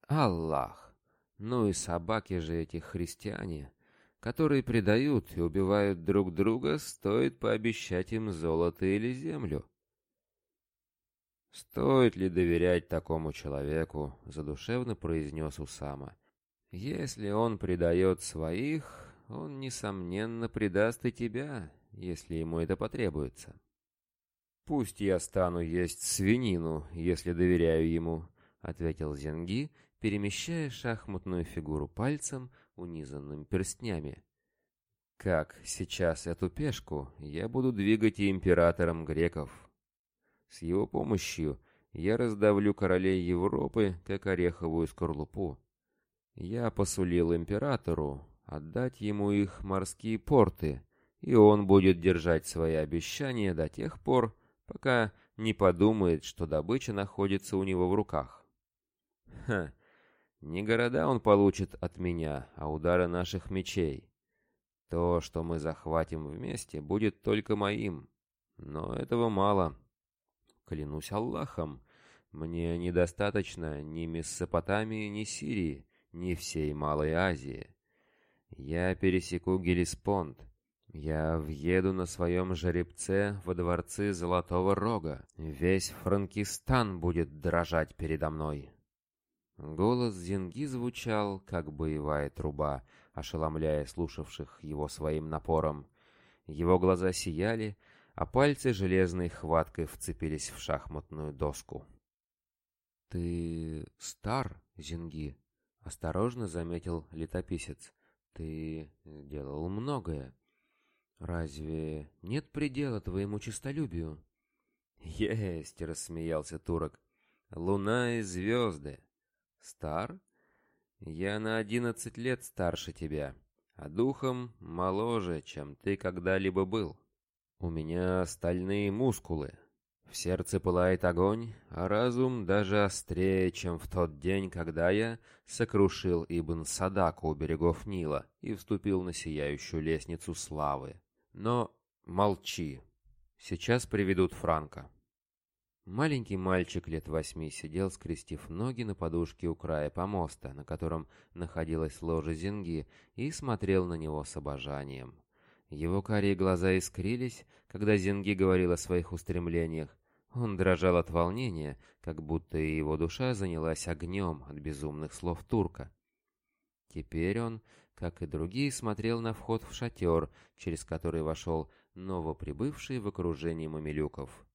«Аллах! Ну и собаки же эти христиане, которые предают и убивают друг друга, стоит пообещать им золото или землю!» «Стоит ли доверять такому человеку?» — задушевно произнес Усама. «Если он предает своих, он, несомненно, предаст и тебя, если ему это потребуется». «Пусть я стану есть свинину, если доверяю ему», — ответил Зенги, перемещая шахматную фигуру пальцем, унизанным перстнями. «Как сейчас эту пешку я буду двигать и императором греков». С его помощью я раздавлю королей Европы, как ореховую скорлупу. Я посулил императору отдать ему их морские порты, и он будет держать свои обещания до тех пор, пока не подумает, что добыча находится у него в руках. Ха, не города он получит от меня, а удары наших мечей. То, что мы захватим вместе, будет только моим. Но этого мало клянусь Аллахом, мне недостаточно ни Месопотамии, ни Сирии, ни всей Малой Азии. Я пересеку Гелиспонд, я въеду на своем жеребце во дворцы Золотого Рога. Весь Франкистан будет дрожать передо мной. Голос Зинги звучал, как боевая труба, ошеломляя слушавших его своим напором. Его глаза сияли, а пальцы железной хваткой вцепились в шахматную доску. «Ты стар, Зинги», — осторожно заметил летописец. «Ты делал многое. Разве нет предела твоему честолюбию?» «Есть!» — рассмеялся турок. «Луна и звезды. Стар? Я на одиннадцать лет старше тебя, а духом моложе, чем ты когда-либо был. У меня стальные мускулы. В сердце пылает огонь, а разум даже острее, чем в тот день, когда я сокрушил Ибн Садаку у берегов Нила и вступил на сияющую лестницу славы. Но молчи. Сейчас приведут Франка. Маленький мальчик лет восьми сидел, скрестив ноги на подушке у края помоста, на котором находилась ложа Зинги, и смотрел на него с обожанием. Его карие глаза искрились, когда Зинги говорил о своих устремлениях. Он дрожал от волнения, как будто и его душа занялась огнем от безумных слов турка. Теперь он, как и другие, смотрел на вход в шатер, через который вошел новоприбывший в окружении мамилюков.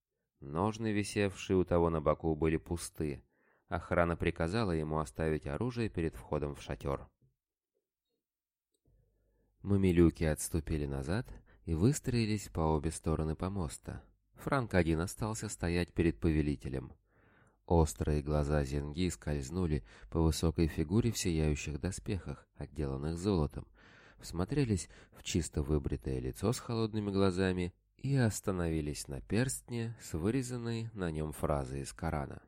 Ножны, висевшие у того на боку, были пусты. Охрана приказала ему оставить оружие перед входом в шатер. Мамилюки отступили назад и выстроились по обе стороны помоста. Франк один остался стоять перед повелителем. Острые глаза Зенги скользнули по высокой фигуре в сияющих доспехах, отделанных золотом, всмотрелись в чисто выбритое лицо с холодными глазами и остановились на перстне с вырезанной на нем фразой из Корана.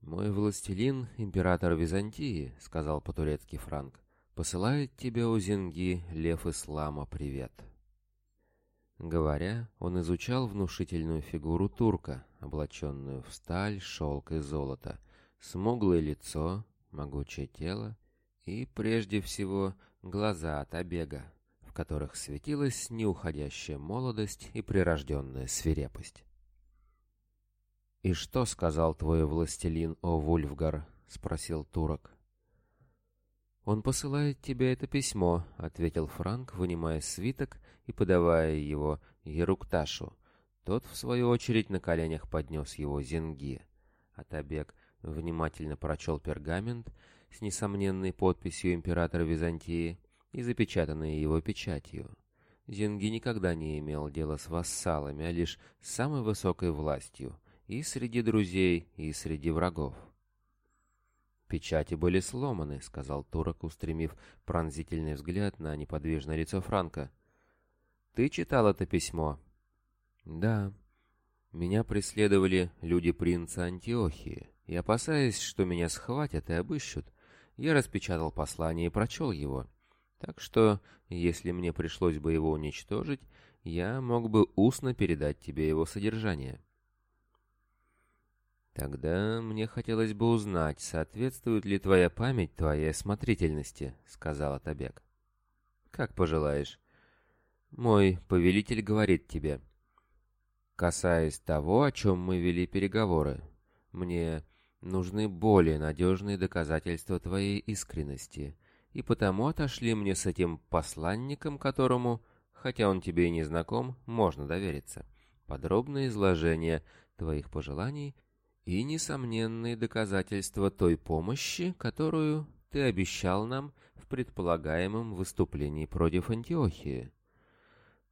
«Мой властелин — император Византии», — сказал по-турецки Франк. Посылает тебя, Узенги, лев ислама, привет. Говоря, он изучал внушительную фигуру турка, облаченную в сталь, шелк и золото, смуглое лицо, могучее тело и, прежде всего, глаза от обега, в которых светилась неуходящая молодость и прирожденная свирепость. «И что сказал твой властелин, о Вульфгар?» — спросил турок. «Он посылает тебе это письмо», — ответил Франк, вынимая свиток и подавая его Ерукташу. Тот, в свою очередь, на коленях поднес его Зенги. Атабек внимательно прочел пергамент с несомненной подписью императора Византии и запечатанной его печатью. Зенги никогда не имел дела с вассалами, а лишь с самой высокой властью, и среди друзей, и среди врагов. «Печати были сломаны», — сказал Турок, устремив пронзительный взгляд на неподвижное лицо Франка. «Ты читал это письмо?» «Да. Меня преследовали люди принца Антиохии, и, опасаясь, что меня схватят и обыщут, я распечатал послание и прочел его. Так что, если мне пришлось бы его уничтожить, я мог бы устно передать тебе его содержание». «Тогда мне хотелось бы узнать, соответствует ли твоя память твоей осмотрительности», — сказал Атабек. «Как пожелаешь. Мой повелитель говорит тебе. Касаясь того, о чем мы вели переговоры, мне нужны более надежные доказательства твоей искренности, и потому отошли мне с этим посланником, которому, хотя он тебе и не знаком, можно довериться, подробное изложение твоих пожеланий — и несомненные доказательства той помощи, которую ты обещал нам в предполагаемом выступлении против Антиохии.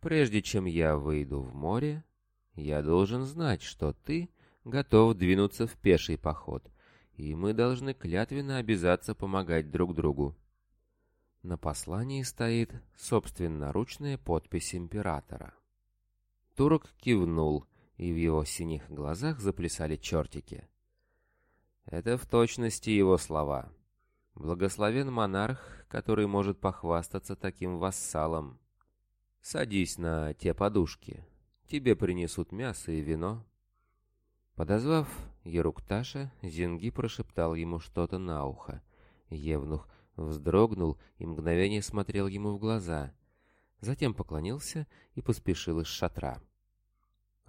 Прежде чем я выйду в море, я должен знать, что ты готов двинуться в пеший поход, и мы должны клятвенно обязаться помогать друг другу. На послании стоит собственноручная подпись императора. Турок кивнул, и в его синих глазах заплясали чертики. Это в точности его слова. Благословен монарх, который может похвастаться таким вассалом. Садись на те подушки. Тебе принесут мясо и вино. Подозвав Ерукташа, Зинги прошептал ему что-то на ухо. Евнух вздрогнул и мгновение смотрел ему в глаза. Затем поклонился и поспешил из шатра.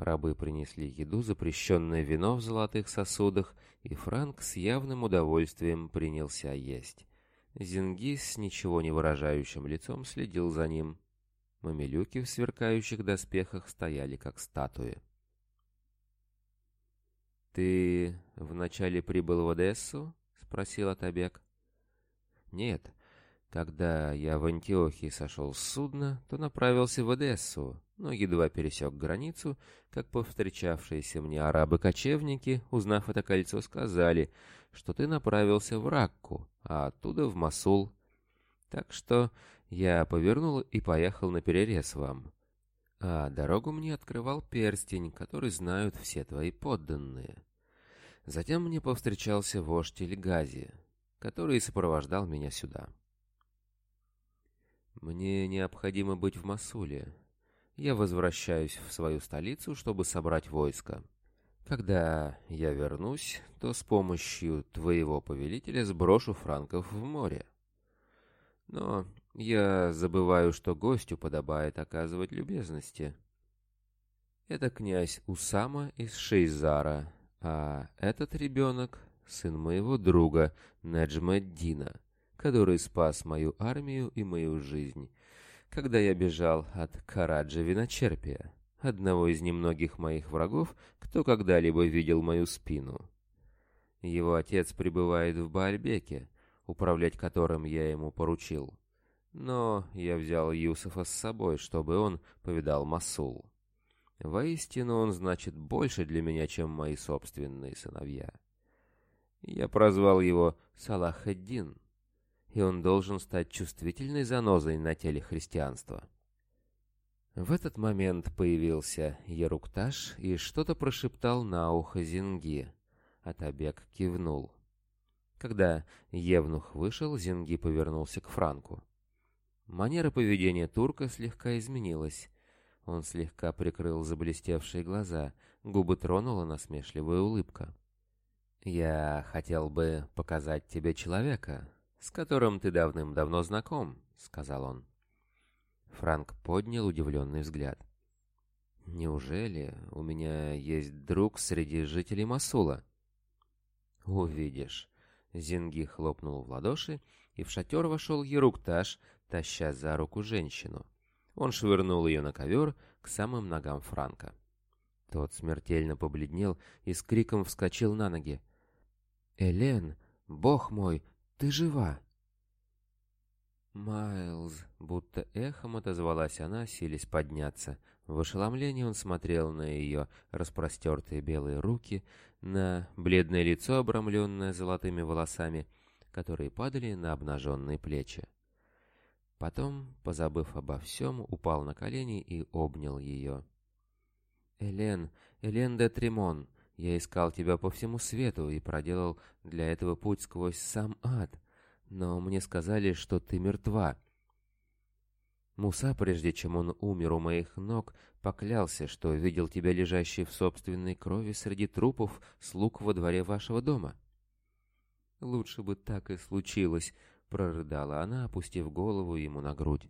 Рабы принесли еду, запрещенное вино в золотых сосудах, и Франк с явным удовольствием принялся есть. Зингис с ничего не выражающим лицом следил за ним. Мамилюки в сверкающих доспехах стояли как статуи. «Ты вначале прибыл в Одессу?» — спросил Атабек. «Нет. Когда я в Антиохии сошел с судна, то направился в Одессу но едва пересек границу, как повстречавшиеся мне арабы-кочевники, узнав это кольцо, сказали, что ты направился в Ракку, а оттуда в Масул. Так что я повернул и поехал на перерез вам. А дорогу мне открывал перстень, который знают все твои подданные. Затем мне повстречался вождь Эльгази, который сопровождал меня сюда. Мне необходимо быть в Масуле, я возвращаюсь в свою столицу, чтобы собрать войско. Когда я вернусь, то с помощью твоего повелителя сброшу франков в море. Но я забываю, что гостю подобает оказывать любезности. Это князь Усама из Шейзара, а этот ребенок — сын моего друга Неджмеддина, который спас мою армию и мою жизнь, когда я бежал от Караджа Виночерпия, одного из немногих моих врагов, кто когда-либо видел мою спину. Его отец пребывает в Баальбеке, управлять которым я ему поручил. Но я взял Юсуфа с собой, чтобы он повидал Масул. Воистину он значит больше для меня, чем мои собственные сыновья. Я прозвал его Салахаддин, и он должен стать чувствительной занозой на теле христианства. В этот момент появился Ерукташ и что-то прошептал на ухо Зинги. Атабек кивнул. Когда Евнух вышел, Зинги повернулся к Франку. Манера поведения турка слегка изменилась. Он слегка прикрыл заблестевшие глаза, губы тронула насмешливая улыбка. «Я хотел бы показать тебе человека, с которым ты давным-давно знаком», — сказал он. Франк поднял удивленный взгляд. «Неужели у меня есть друг среди жителей Масула?» «Увидишь». Зинги хлопнул в ладоши, и в шатер вошел Ерукташ, таща за руку женщину. Он швырнул ее на ковер к самым ногам Франка. Тот смертельно побледнел и с криком вскочил на ноги. «Элен, бог мой, ты жива!» «Майлз!» — будто эхом отозвалась она, силясь подняться. В ошеломлении он смотрел на ее распростертые белые руки, на бледное лицо, обрамленное золотыми волосами, которые падали на обнаженные плечи. Потом, позабыв обо всем, упал на колени и обнял ее. «Элен! Элен де Тремон!» Я искал тебя по всему свету и проделал для этого путь сквозь сам ад, но мне сказали, что ты мертва. Муса, прежде чем он умер у моих ног, поклялся, что видел тебя лежащей в собственной крови среди трупов слуг во дворе вашего дома. Лучше бы так и случилось, прорыдала она, опустив голову ему на грудь.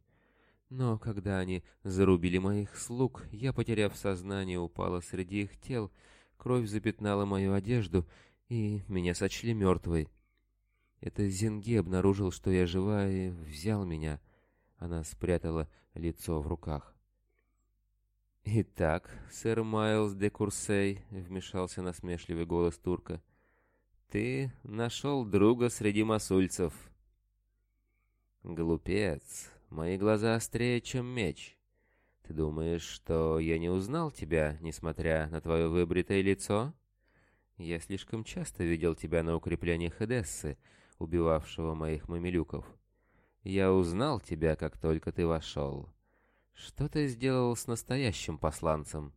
Но когда они зарубили моих слуг, я, потеряв сознание, упала среди их тел — Кровь запятнала мою одежду, и меня сочли мертвой. Это Зенге обнаружил, что я жива, и взял меня. Она спрятала лицо в руках. «Итак, сэр Майлз де Курсей», — вмешался насмешливый голос турка, — «ты нашел друга среди масульцев». «Глупец, мои глаза острее, чем меч. Ты думаешь, что я не узнал тебя, несмотря на твое выбритое лицо? Я слишком часто видел тебя на укреплениях Эдессы, убивавшего моих мамилюков. Я узнал тебя, как только ты вошел. Что ты сделал с настоящим посланцем?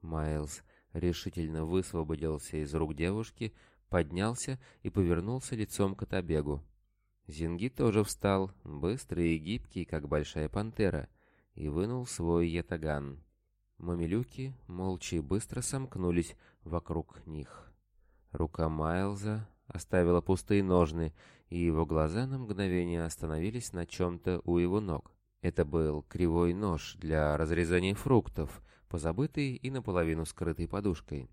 Майлз решительно высвободился из рук девушки, поднялся и повернулся лицом к отобегу. Зинги тоже встал, быстрый и гибкий, как большая пантера и вынул свой ятаган. Мамилюки молча и быстро сомкнулись вокруг них. Рука Майлза оставила пустые ножны, и его глаза на мгновение остановились на чем-то у его ног. Это был кривой нож для разрезания фруктов, позабытый и наполовину скрытой подушкой.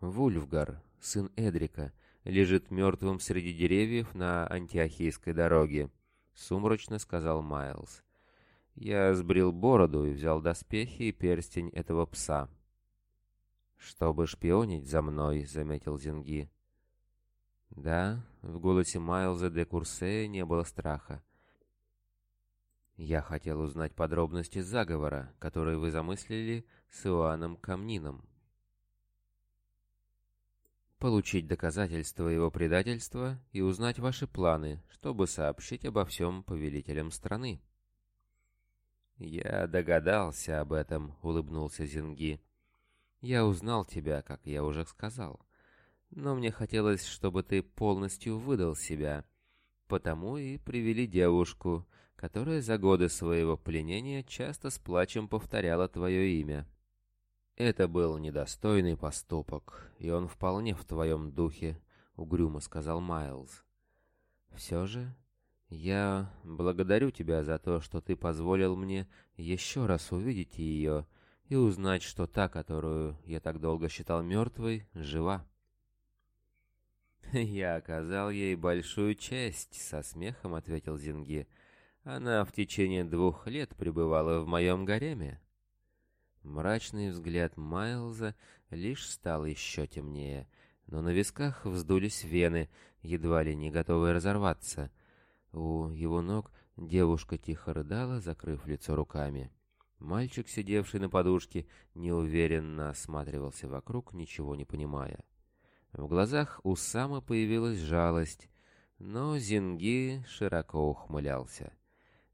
Вульфгар, сын Эдрика, лежит мертвым среди деревьев на Антиохийской дороге. — сумрачно сказал Майлз. «Я сбрил бороду и взял доспехи и перстень этого пса». «Чтобы шпионить за мной», — заметил Зинги. Да, в голосе Майлза де Курсея не было страха. «Я хотел узнать подробности заговора, который вы замыслили с Иоанном Камнином» получить доказательства его предательства и узнать ваши планы, чтобы сообщить обо всем повелителям страны». «Я догадался об этом», — улыбнулся Зинги. «Я узнал тебя, как я уже сказал. Но мне хотелось, чтобы ты полностью выдал себя. Потому и привели девушку, которая за годы своего пленения часто с плачем повторяла твое имя». «Это был недостойный поступок, и он вполне в твоем духе», — угрюмо сказал Майлз. «Все же я благодарю тебя за то, что ты позволил мне еще раз увидеть ее и узнать, что та, которую я так долго считал мертвой, жива». (laughs) «Я оказал ей большую честь», — со смехом ответил Зинги. «Она в течение двух лет пребывала в моем гареме». Мрачный взгляд Майлза лишь стал еще темнее, но на висках вздулись вены, едва ли не готовые разорваться. У его ног девушка тихо рыдала, закрыв лицо руками. Мальчик, сидевший на подушке, неуверенно осматривался вокруг, ничего не понимая. В глазах у Сама появилась жалость, но Зинги широко ухмылялся.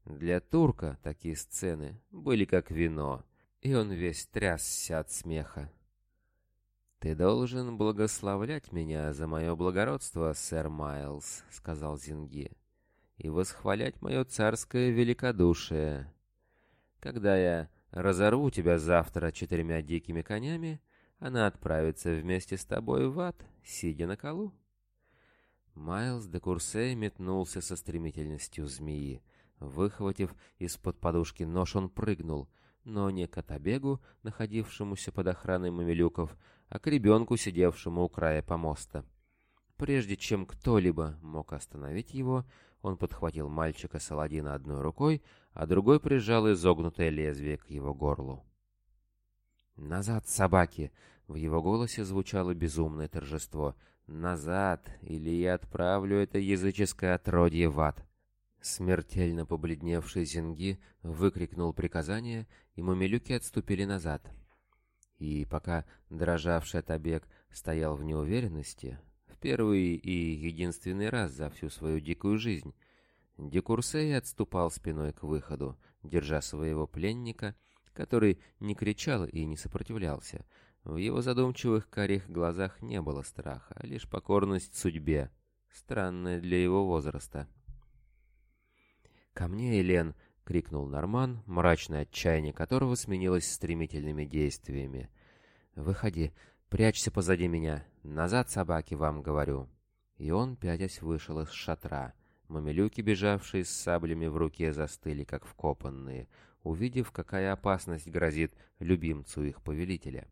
Для турка такие сцены были как вино — и он весь трясся от смеха. «Ты должен благословлять меня за мое благородство, сэр Майлз», — сказал Зинги, «и восхвалять мое царское великодушие. Когда я разорву тебя завтра четырьмя дикими конями, она отправится вместе с тобой в ад, сидя на колу». Майлз де Курсей метнулся со стремительностью змеи. Выхватив из-под подушки нож, он прыгнул — но не к Атабегу, находившемуся под охраной мамилюков, а к ребенку, сидевшему у края помоста. Прежде чем кто-либо мог остановить его, он подхватил мальчика Саладина одной рукой, а другой прижал изогнутое лезвие к его горлу. «Назад, собаки!» — в его голосе звучало безумное торжество. «Назад, или я отправлю это языческое отродье в ад!» Смертельно побледневший Зинги выкрикнул приказание и мумилюки отступили назад. И пока дрожавший от обег стоял в неуверенности, в первый и единственный раз за всю свою дикую жизнь, Декурсей отступал спиной к выходу, держа своего пленника, который не кричал и не сопротивлялся. В его задумчивых карих глазах не было страха, а лишь покорность судьбе, странная для его возраста. «Ко мне, Элен!» — крикнул Норман, мрачное отчаяние которого сменилось стремительными действиями. «Выходи, прячься позади меня, назад собаки вам говорю». И он, пятясь, вышел из шатра. Мамилюки, бежавшие с саблями в руке, застыли, как вкопанные, увидев, какая опасность грозит любимцу их повелителя.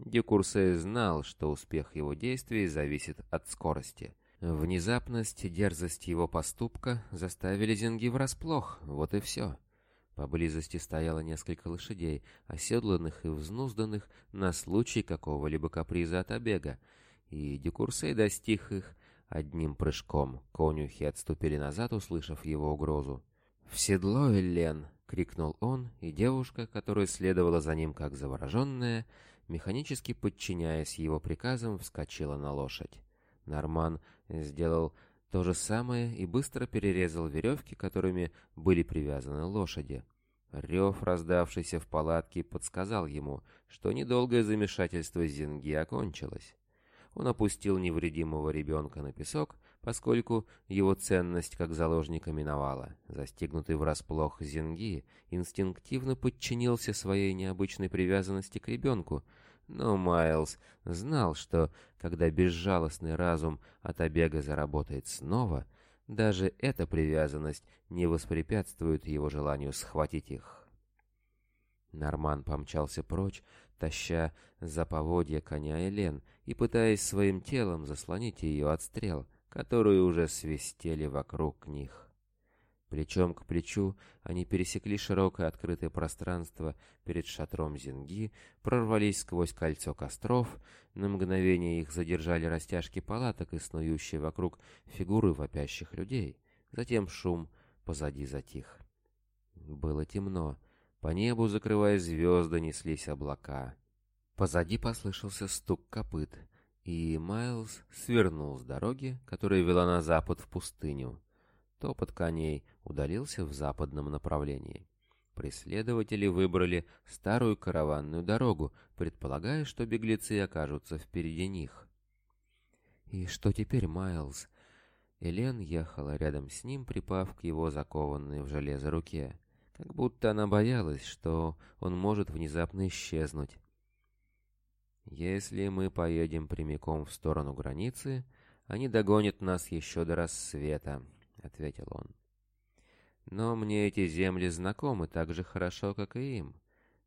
Декурсе знал, что успех его действий зависит от скорости — Внезапность и дерзость его поступка заставили Зинги врасплох, вот и все. Поблизости стояло несколько лошадей, оседланных и взнузданных на случай какого-либо каприза от обега, и Декурсей достиг их одним прыжком. Конюхи отступили назад, услышав его угрозу. «В седло, Эллен!» — крикнул он, и девушка, которая следовала за ним как завороженная, механически подчиняясь его приказам, вскочила на лошадь. Норман сделал то же самое и быстро перерезал веревки, которыми были привязаны лошади. Рев, раздавшийся в палатке, подсказал ему, что недолгое замешательство Зинги окончилось. Он опустил невредимого ребенка на песок, поскольку его ценность как заложника миновала. Застегнутый врасплох Зинги инстинктивно подчинился своей необычной привязанности к ребенку — но Майлз знал, что, когда безжалостный разум от обега заработает снова, даже эта привязанность не воспрепятствует его желанию схватить их. Норман помчался прочь, таща за поводья коня Элен и пытаясь своим телом заслонить ее от стрел, которые уже свистели вокруг них. Плечом к плечу они пересекли широкое открытое пространство перед шатром Зинги, прорвались сквозь кольцо костров, на мгновение их задержали растяжки палаток и снующие вокруг фигуры вопящих людей. Затем шум позади затих. Было темно. По небу, закрывая звезды, неслись облака. Позади послышался стук копыт, и Майлз свернул с дороги, которая вела на запад в пустыню топот коней удалился в западном направлении. Преследователи выбрали старую караванную дорогу, предполагая, что беглецы окажутся впереди них. «И что теперь, Майлз?» Элен ехала рядом с ним, припав к его закованной в железо руке, как будто она боялась, что он может внезапно исчезнуть. «Если мы поедем прямиком в сторону границы, они догонят нас еще до рассвета», — ответил он. «Но мне эти земли знакомы так же хорошо, как и им.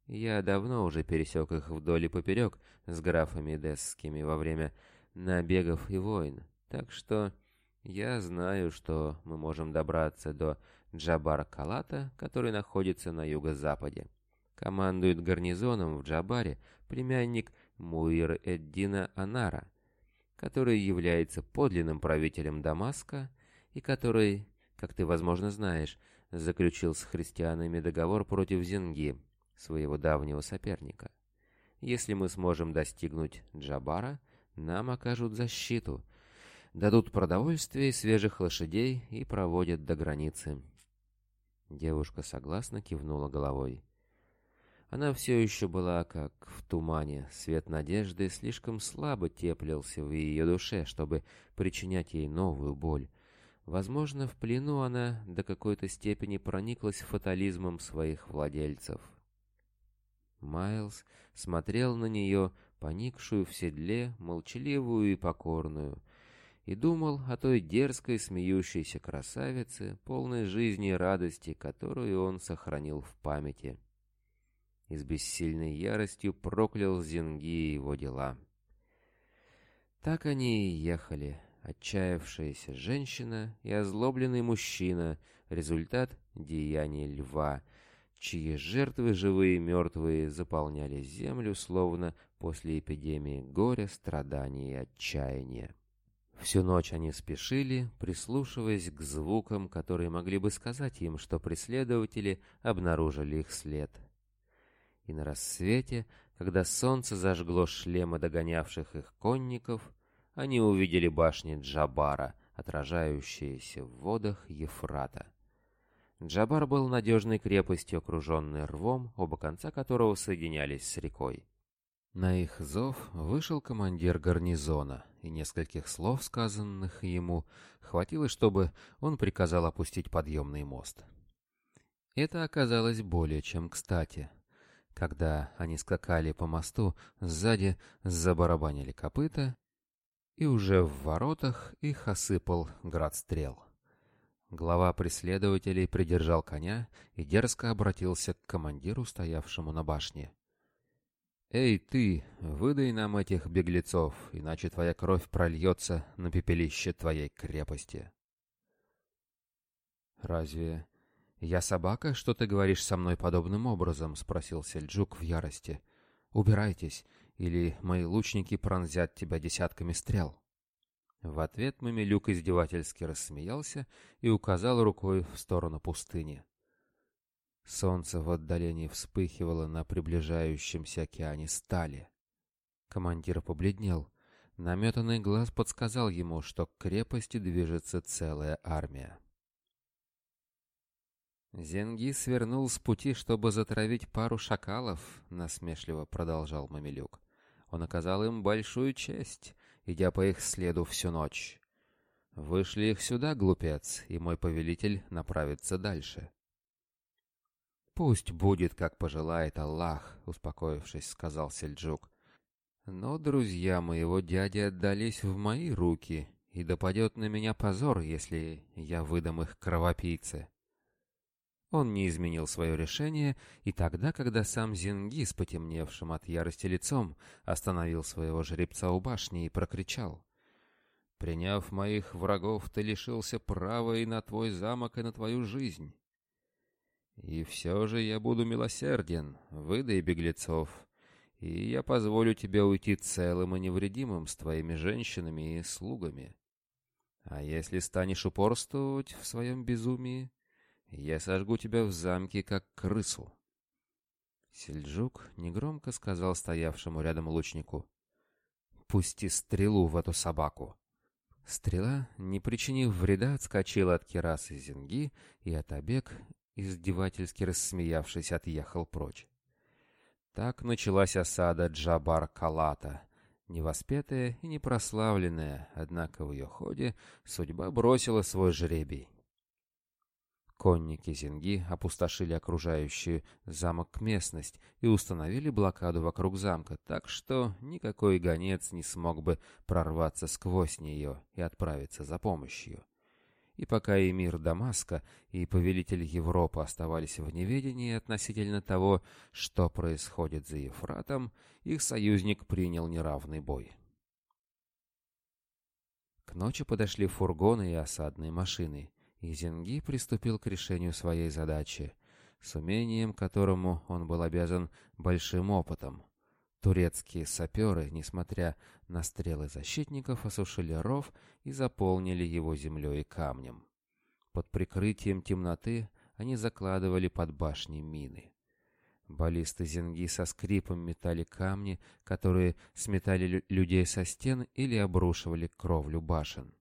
Я давно уже пересек их вдоль и поперек с графами Десскими во время набегов и войн, так что я знаю, что мы можем добраться до Джабар-Калата, который находится на юго-западе. Командует гарнизоном в Джабаре племянник Муир-Эддина Анара, который является подлинным правителем Дамаска и который, как ты, возможно, знаешь, заключил с христианами договор против Зинги, своего давнего соперника. Если мы сможем достигнуть Джабара, нам окажут защиту, дадут продовольствие и свежих лошадей и проводят до границы. Девушка согласно кивнула головой. Она все еще была как в тумане, свет надежды слишком слабо теплился в ее душе, чтобы причинять ей новую боль, Возможно, в плену она до какой-то степени прониклась фатализмом своих владельцев. Майлз смотрел на нее, поникшую в седле, молчаливую и покорную, и думал о той дерзкой смеющейся красавице, полной жизни и радости, которую он сохранил в памяти. И с бессильной яростью проклял Зинги его дела. Так они и ехали, Отчаявшаяся женщина и озлобленный мужчина — результат деяний льва, чьи жертвы живые и мертвые заполняли землю, словно после эпидемии горя, страданий и отчаяния. Всю ночь они спешили, прислушиваясь к звукам, которые могли бы сказать им, что преследователи обнаружили их след. И на рассвете, когда солнце зажгло шлемы догонявших их конников, они увидели башни Джабара, отражающиеся в водах Ефрата. Джабар был надежной крепостью, окруженной рвом, оба конца которого соединялись с рекой. На их зов вышел командир гарнизона, и нескольких слов, сказанных ему, хватило, чтобы он приказал опустить подъемный мост. Это оказалось более чем кстати. Когда они скакали по мосту, сзади забарабанили копыта, и уже в воротах их осыпал град стрел. Глава преследователей придержал коня и дерзко обратился к командиру, стоявшему на башне. «Эй, ты, выдай нам этих беглецов, иначе твоя кровь прольется на пепелище твоей крепости». «Разве я собака, что ты говоришь со мной подобным образом?» — спросил Сельджук в ярости. «Убирайтесь, или мои лучники пронзят тебя десятками стрел». В ответ Мамилюк издевательски рассмеялся и указал рукой в сторону пустыни. Солнце в отдалении вспыхивало на приближающемся океане стали. Командир побледнел. Наметанный глаз подсказал ему, что к крепости движется целая армия. «Зенги свернул с пути, чтобы затравить пару шакалов», — насмешливо продолжал Мамилюк он оказал им большую честь, идя по их следу всю ночь. Вышли их сюда, глупец, и мой повелитель направится дальше. «Пусть будет, как пожелает Аллах», — успокоившись, сказал Сельджук. «Но друзья моего дяди отдались в мои руки, и допадет на меня позор, если я выдам их кровопийце». Он не изменил свое решение, и тогда, когда сам Зингис, потемневшим от ярости лицом, остановил своего жеребца у башни и прокричал. «Приняв моих врагов, ты лишился права и на твой замок, и на твою жизнь. И все же я буду милосерден, выдай беглецов, и я позволю тебе уйти целым и невредимым с твоими женщинами и слугами. А если станешь упорствовать в своем безумии...» я сожгу тебя в замке, как крысу». Сельджук негромко сказал стоявшему рядом лучнику. «Пусти стрелу в эту собаку!» Стрела, не причинив вреда, отскочила от керасы Зинги, и от обег издевательски рассмеявшись, отъехал прочь. Так началась осада Джабар-Калата, невоспетая и непрославленная, однако в ее ходе судьба бросила свой жребий. Конники Зинги опустошили окружающую замок местность и установили блокаду вокруг замка, так что никакой гонец не смог бы прорваться сквозь нее и отправиться за помощью. И пока эмир Дамаска и повелитель Европы оставались в неведении относительно того, что происходит за Ефратом, их союзник принял неравный бой. К ночи подошли фургоны и осадные машины. Изенги приступил к решению своей задачи, с умением которому он был обязан большим опытом. Турецкие саперы, несмотря на стрелы защитников, осушили ров и заполнили его землей и камнем. Под прикрытием темноты они закладывали под башни мины. Баллисты зенги со скрипом метали камни, которые сметали людей со стен или обрушивали кровлю башен.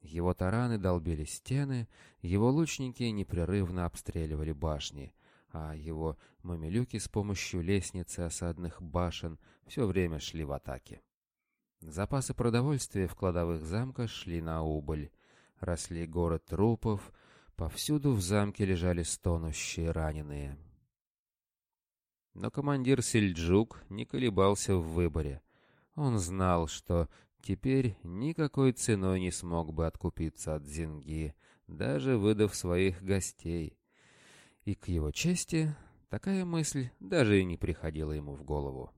Его тараны долбили стены, его лучники непрерывно обстреливали башни, а его мамилюки с помощью лестницы осадных башен все время шли в атаке. Запасы продовольствия в кладовых замка шли на убыль. Росли горы трупов, повсюду в замке лежали стонущие раненые. Но командир Сельджук не колебался в выборе. Он знал, что Теперь никакой ценой не смог бы откупиться от Зинги, даже выдав своих гостей. И к его чести, такая мысль даже и не приходила ему в голову.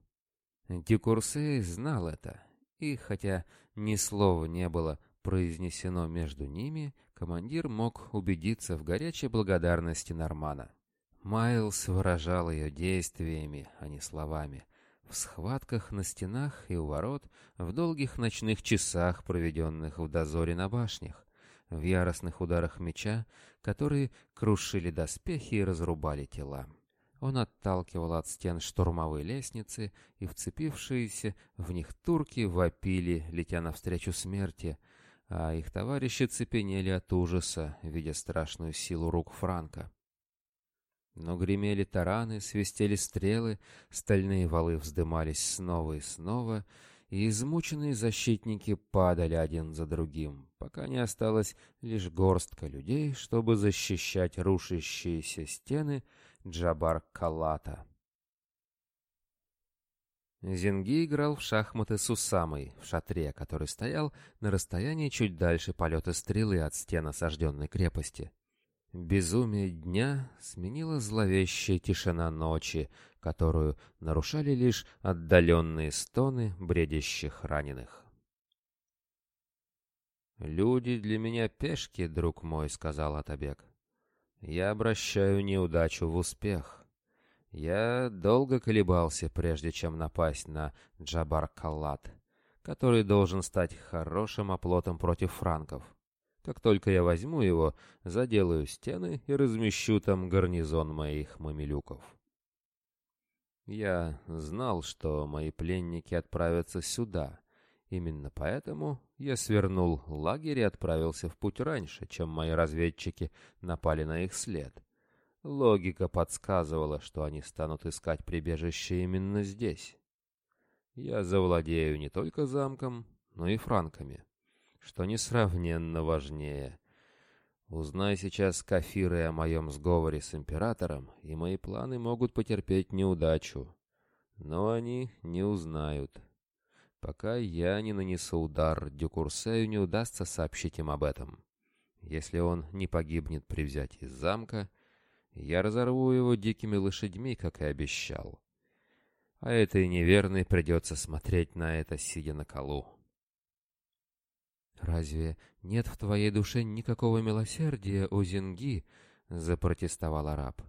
Декурсей знал это, и хотя ни слова не было произнесено между ними, командир мог убедиться в горячей благодарности Нормана. Майлз выражал ее действиями, а не словами, в схватках на стенах и у ворот, в долгих ночных часах, проведенных в дозоре на башнях, в яростных ударах меча, которые крушили доспехи и разрубали тела. Он отталкивал от стен штурмовые лестницы, и вцепившиеся в них турки вопили, летя навстречу смерти, а их товарищи цепенели от ужаса, видя страшную силу рук Франка. Но гремели тараны, свистели стрелы, стальные валы вздымались снова и снова, и измученные защитники падали один за другим, пока не осталось лишь горстка людей, чтобы защищать рушащиеся стены Джабар-Калата. Зенги играл в шахматы с Усамой в шатре, который стоял на расстоянии чуть дальше полета стрелы от стен осажденной крепости. Безумие дня сменила зловещая тишина ночи, которую нарушали лишь отдаленные стоны бредящих раненых. «Люди для меня пешки, друг мой», — сказал Атабек. «Я обращаю неудачу в успех. Я долго колебался, прежде чем напасть на Джабар-Каллат, который должен стать хорошим оплотом против франков». Как только я возьму его, заделаю стены и размещу там гарнизон моих мамилюков. Я знал, что мои пленники отправятся сюда. Именно поэтому я свернул лагерь и отправился в путь раньше, чем мои разведчики напали на их след. Логика подсказывала, что они станут искать прибежище именно здесь. Я завладею не только замком, но и франками что несравненно важнее. Узнай сейчас Кафиры о моем сговоре с императором, и мои планы могут потерпеть неудачу. Но они не узнают. Пока я не нанесу удар, Дюкурсею не удастся сообщить им об этом. Если он не погибнет при взятии замка, я разорву его дикими лошадьми, как и обещал. А этой неверной придется смотреть на это, сидя на колу. «Разве нет в твоей душе никакого милосердия, о Зинги?» — запротестовал араб.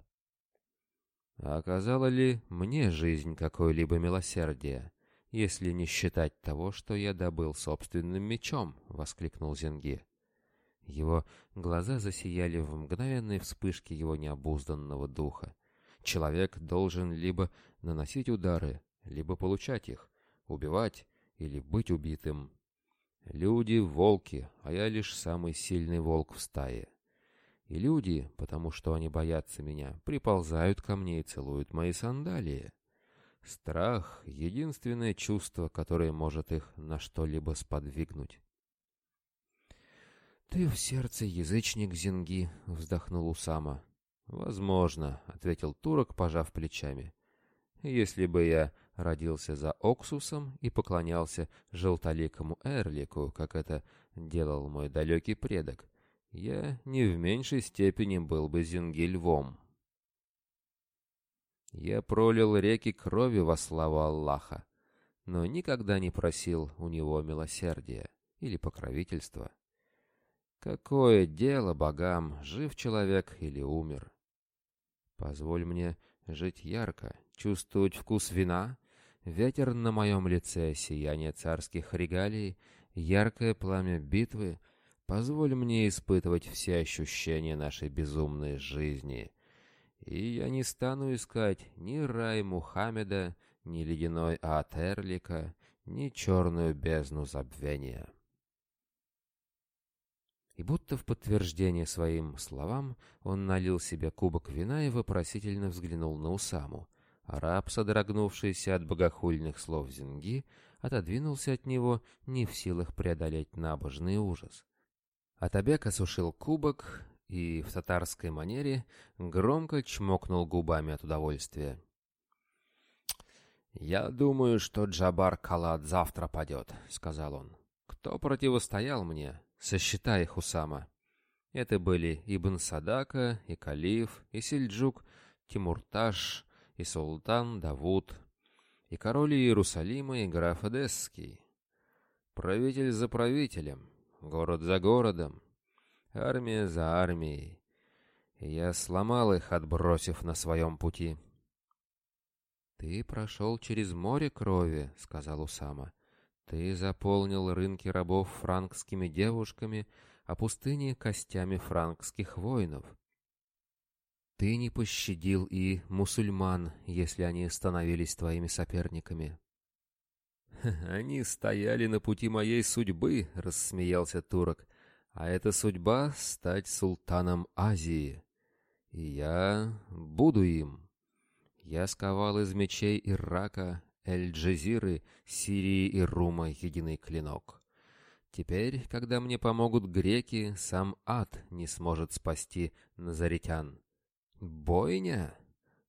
«А оказала ли мне жизнь какое-либо милосердие, если не считать того, что я добыл собственным мечом?» — воскликнул Зинги. Его глаза засияли в мгновенной вспышке его необузданного духа. Человек должен либо наносить удары, либо получать их, убивать или быть убитым. Люди — волки, а я лишь самый сильный волк в стае. И люди, потому что они боятся меня, приползают ко мне и целуют мои сандалии. Страх — единственное чувство, которое может их на что-либо сподвигнуть. «Ты в сердце язычник, Зинги», — вздохнул Усама. «Возможно», — ответил турок, пожав плечами. «Если бы я родился за Оксусом и поклонялся желтоликому Эрлику, как это делал мой далекий предок, я не в меньшей степени был бы Зингильвом. Я пролил реки крови во славу Аллаха, но никогда не просил у него милосердия или покровительства. Какое дело богам, жив человек или умер? Позволь мне жить ярко, чувствовать вкус вина ветер на моем лице, сияние царских регалий, яркое пламя битвы, позволь мне испытывать все ощущения нашей безумной жизни. И я не стану искать ни рай Мухаммеда, ни ледяной ад ни черную бездну забвения. И будто в подтверждение своим словам он налил себе кубок вина и вопросительно взглянул на Усаму — Араб, содрогнувшийся от богохульных слов Зинги, отодвинулся от него, не в силах преодолеть набожный ужас. Атабек осушил кубок и в татарской манере громко чмокнул губами от удовольствия. «Я думаю, что Джабар Калат завтра падет», — сказал он. «Кто противостоял мне? Сосчитай их, Усама». Это были Ибн Садака, и Калиф, и Сельджук, Тимурташ, и султан Давуд, и король Иерусалима и граф Одесский. Правитель за правителем, город за городом, армия за армией. И я сломал их, отбросив на своем пути. «Ты прошел через море крови», — сказал Усама. «Ты заполнил рынки рабов франкскими девушками, а пустыни — костями франкских воинов. Ты не пощадил и мусульман, если они становились твоими соперниками. «Они стояли на пути моей судьбы», — рассмеялся турок. «А это судьба — стать султаном Азии. И я буду им. Я сковал из мечей Ирака, Эль-Джазиры, Сирии и Рума единый клинок. Теперь, когда мне помогут греки, сам ад не сможет спасти назаритян». «Бойня?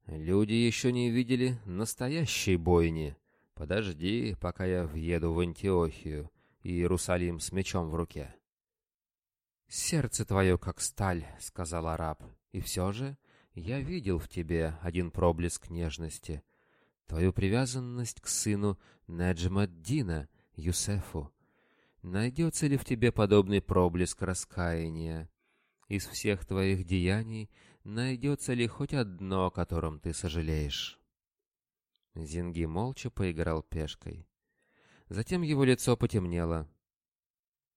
Люди еще не видели настоящей бойни. Подожди, пока я въеду в Антиохию и Иерусалим с мечом в руке». «Сердце твое как сталь», — сказал араб, — «и все же я видел в тебе один проблеск нежности, твою привязанность к сыну Неджмаддина, Юсефу. Найдется ли в тебе подобный проблеск раскаяния? Из всех твоих деяний найдется ли хоть одно, о котором ты сожалеешь?» Зинги молча поиграл пешкой. Затем его лицо потемнело.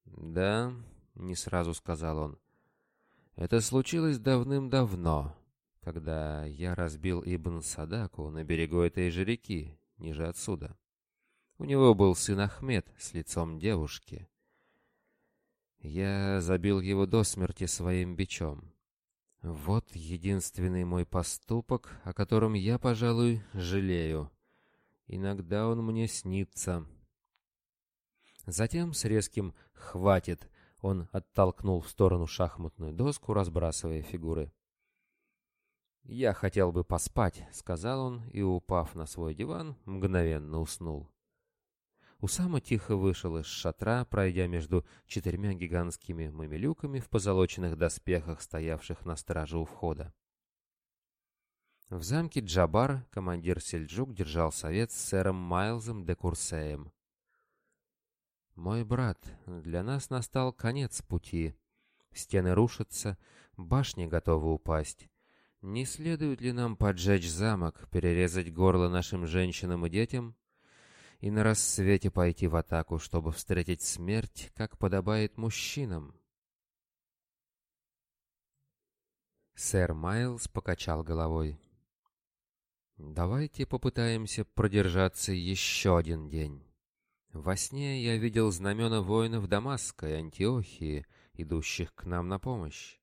«Да», — не сразу сказал он, — «это случилось давным-давно, когда я разбил Ибн Садаку на берегу этой же реки, ниже отсюда. У него был сын Ахмед с лицом девушки. Я забил его до смерти своим бичом. Вот единственный мой поступок, о котором я, пожалуй, жалею. Иногда он мне снится. Затем с резким «хватит» он оттолкнул в сторону шахматную доску, разбрасывая фигуры. «Я хотел бы поспать», — сказал он, и, упав на свой диван, мгновенно уснул. Усама тихо вышел из шатра, пройдя между четырьмя гигантскими мамилюками в позолоченных доспехах, стоявших на страже у входа. В замке Джабар командир Сельджук держал совет с сэром Майлзом де Курсеем. «Мой брат, для нас настал конец пути. Стены рушатся, башни готовы упасть». Не следует ли нам поджечь замок, перерезать горло нашим женщинам и детям и на рассвете пойти в атаку, чтобы встретить смерть, как подобает мужчинам. Сэр Майлз покачал головой. «Давайте попытаемся продержаться еще один день. Во сне я видел знамена воинов Дамаска и Антиохии, идущих к нам на помощь.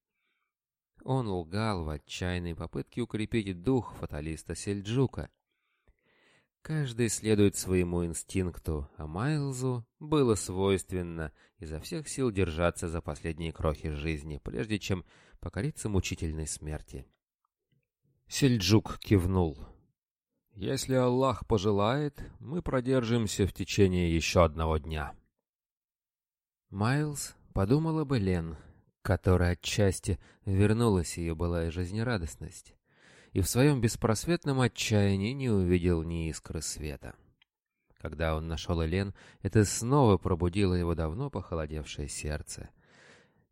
Он лгал в отчаянной попытке укрепить дух фаталиста Сельджука — Каждый следует своему инстинкту, а Майлзу было свойственно изо всех сил держаться за последние крохи жизни, прежде чем покориться мучительной смерти. Сельджук кивнул. «Если Аллах пожелает, мы продержимся в течение еще одного дня». Майлз подумала бы Лен, которая отчасти вернулась ее былая жизнерадостность и в своем беспросветном отчаянии не увидел ни искры света. Когда он нашел Элен, это снова пробудило его давно похолодевшее сердце.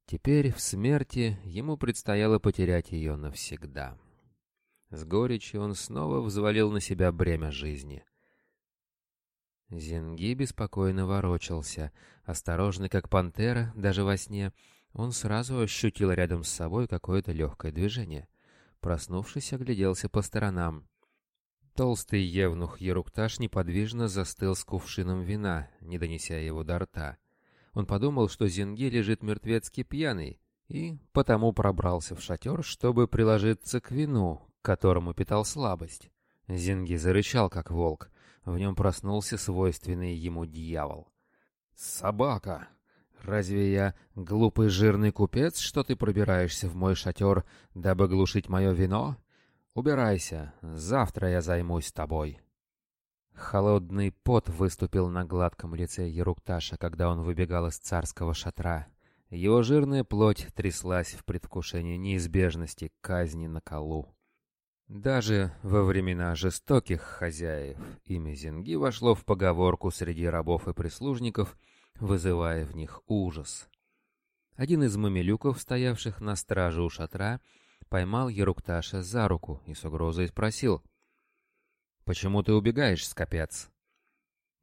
Теперь в смерти ему предстояло потерять ее навсегда. С горечью он снова взвалил на себя бремя жизни. Зенги беспокойно ворочался, осторожный, как пантера, даже во сне. Он сразу ощутил рядом с собой какое-то легкое движение — Проснувшись, огляделся по сторонам. Толстый евнух Ерукташ неподвижно застыл с кувшином вина, не донеся его до рта. Он подумал, что Зинге лежит мертвецки пьяный, и потому пробрался в шатер, чтобы приложиться к вину, которому питал слабость. Зинги зарычал, как волк. В нем проснулся свойственный ему дьявол. «Собака!» Разве я глупый жирный купец, что ты пробираешься в мой шатер, дабы глушить мое вино? Убирайся, завтра я займусь тобой». Холодный пот выступил на гладком лице Ерукташа, когда он выбегал из царского шатра. Его жирная плоть тряслась в предвкушении неизбежности казни на колу. Даже во времена жестоких хозяев имя Зинги вошло в поговорку среди рабов и прислужников — вызывая в них ужас. Один из мамилюков, стоявших на страже у шатра, поймал Ерукташа за руку и с угрозой спросил. «Почему ты убегаешь, скопец?»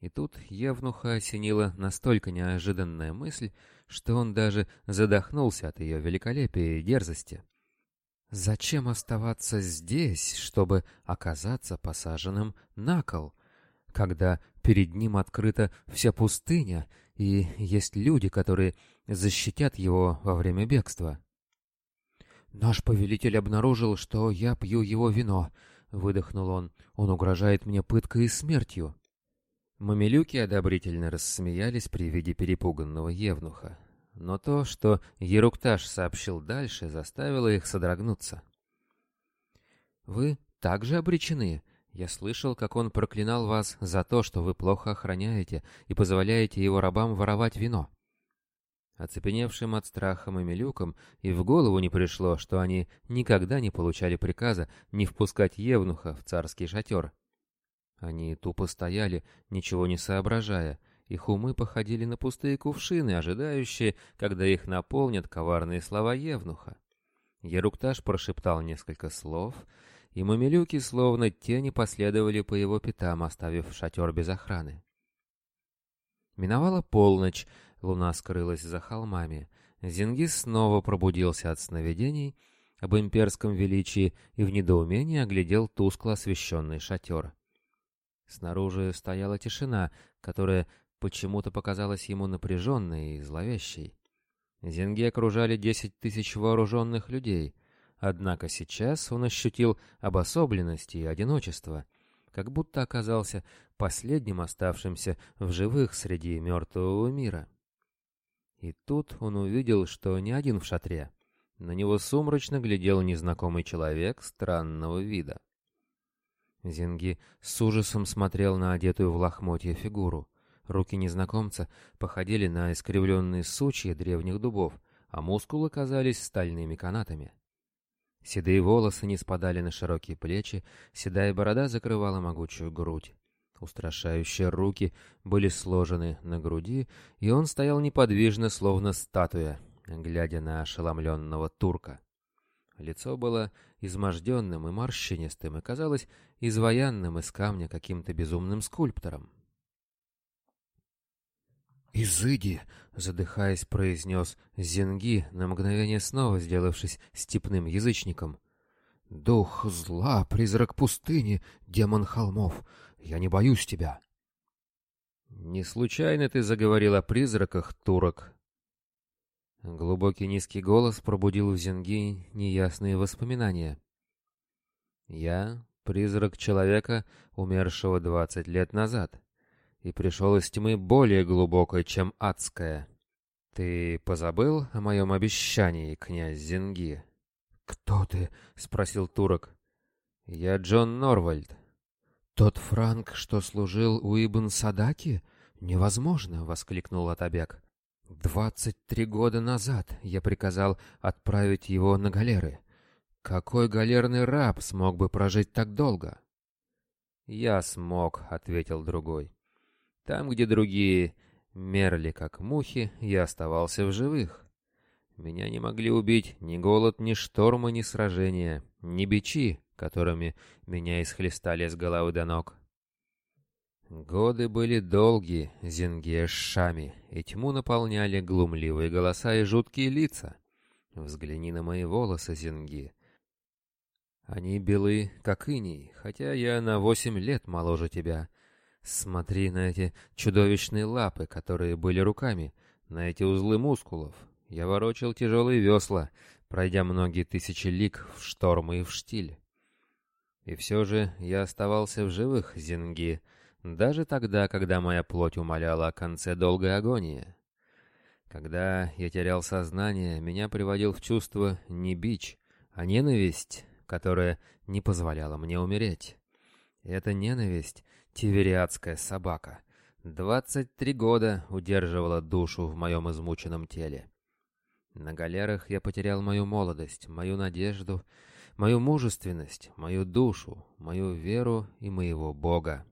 И тут Евнуха осенила настолько неожиданная мысль, что он даже задохнулся от ее великолепия и дерзости. «Зачем оставаться здесь, чтобы оказаться посаженным на кол, когда перед ним открыта вся пустыня и есть люди, которые защитят его во время бегства. «Наш повелитель обнаружил, что я пью его вино», — выдохнул он. «Он угрожает мне пыткой и смертью». Мамилюки одобрительно рассмеялись при виде перепуганного евнуха. Но то, что Еруктаж сообщил дальше, заставило их содрогнуться. «Вы также обречены», я слышал, как он проклинал вас за то, что вы плохо охраняете и позволяете его рабам воровать вино». Оцепеневшим от страха мамилюкам и в голову не пришло, что они никогда не получали приказа не впускать Евнуха в царский шатер. Они тупо стояли, ничего не соображая. Их умы походили на пустые кувшины, ожидающие, когда их наполнят коварные слова Евнуха. Ерукташ прошептал несколько слов — и мамилюки, словно тени, последовали по его пятам, оставив шатер без охраны. Миновала полночь, луна скрылась за холмами. Зингис снова пробудился от сновидений об имперском величии и в недоумении оглядел тускло освещенный шатер. Снаружи стояла тишина, которая почему-то показалась ему напряженной и зловещей. Зинги окружали десять тысяч вооруженных людей — Однако сейчас он ощутил обособленность и одиночество, как будто оказался последним оставшимся в живых среди мертвого мира. И тут он увидел, что не один в шатре. На него сумрачно глядел незнакомый человек странного вида. Зинги с ужасом смотрел на одетую в лохмотье фигуру. Руки незнакомца походили на искривленные сучья древних дубов, а мускулы казались стальными канатами. Седые волосы не спадали на широкие плечи, седая борода закрывала могучую грудь. Устрашающие руки были сложены на груди, и он стоял неподвижно, словно статуя, глядя на ошеломленного турка. Лицо было изможденным и морщинистым, и казалось изваянным из камня каким-то безумным скульптором. «Изыди!» — задыхаясь, произнес Зенги, на мгновение снова сделавшись степным язычником. «Дух зла, призрак пустыни, демон холмов, я не боюсь тебя!» «Не случайно ты заговорил о призраках, турок?» Глубокий низкий голос пробудил в Зенги неясные воспоминания. «Я — призрак человека, умершего двадцать лет назад» и пришел из тьмы более глубокой, чем адская. Ты позабыл о моем обещании, князь Зинги?» «Кто ты?» — спросил турок. «Я Джон Норвальд». «Тот франк, что служил у Ибн Садаки? Невозможно!» — воскликнул Атабек. «Двадцать три года назад я приказал отправить его на галеры. Какой галерный раб смог бы прожить так долго?» «Я смог», — ответил другой. Там, где другие мерли как мухи, я оставался в живых. Меня не могли убить ни голод, ни шторма, ни сражения, ни бичи, которыми меня исхлестали с головы до ног. Годы были долгие, Зингеш Шами, и тьму наполняли глумливые голоса и жуткие лица. Взгляни на мои волосы, Зинги. Они белы, как иней, хотя я на восемь лет моложе тебя, Смотри на эти чудовищные лапы, которые были руками, на эти узлы мускулов. Я ворочил тяжелые весла, пройдя многие тысячи лик в шторм и в штиль. И все же я оставался в живых, Зинги, даже тогда, когда моя плоть умоляла о конце долгой агонии. Когда я терял сознание, меня приводил в чувство не бич, а ненависть, которая не позволяла мне умереть. И эта ненависть Тивериадская собака. 23 года удерживала душу в моем измученном теле. На галерах я потерял мою молодость, мою надежду, мою мужественность, мою душу, мою веру и моего Бога.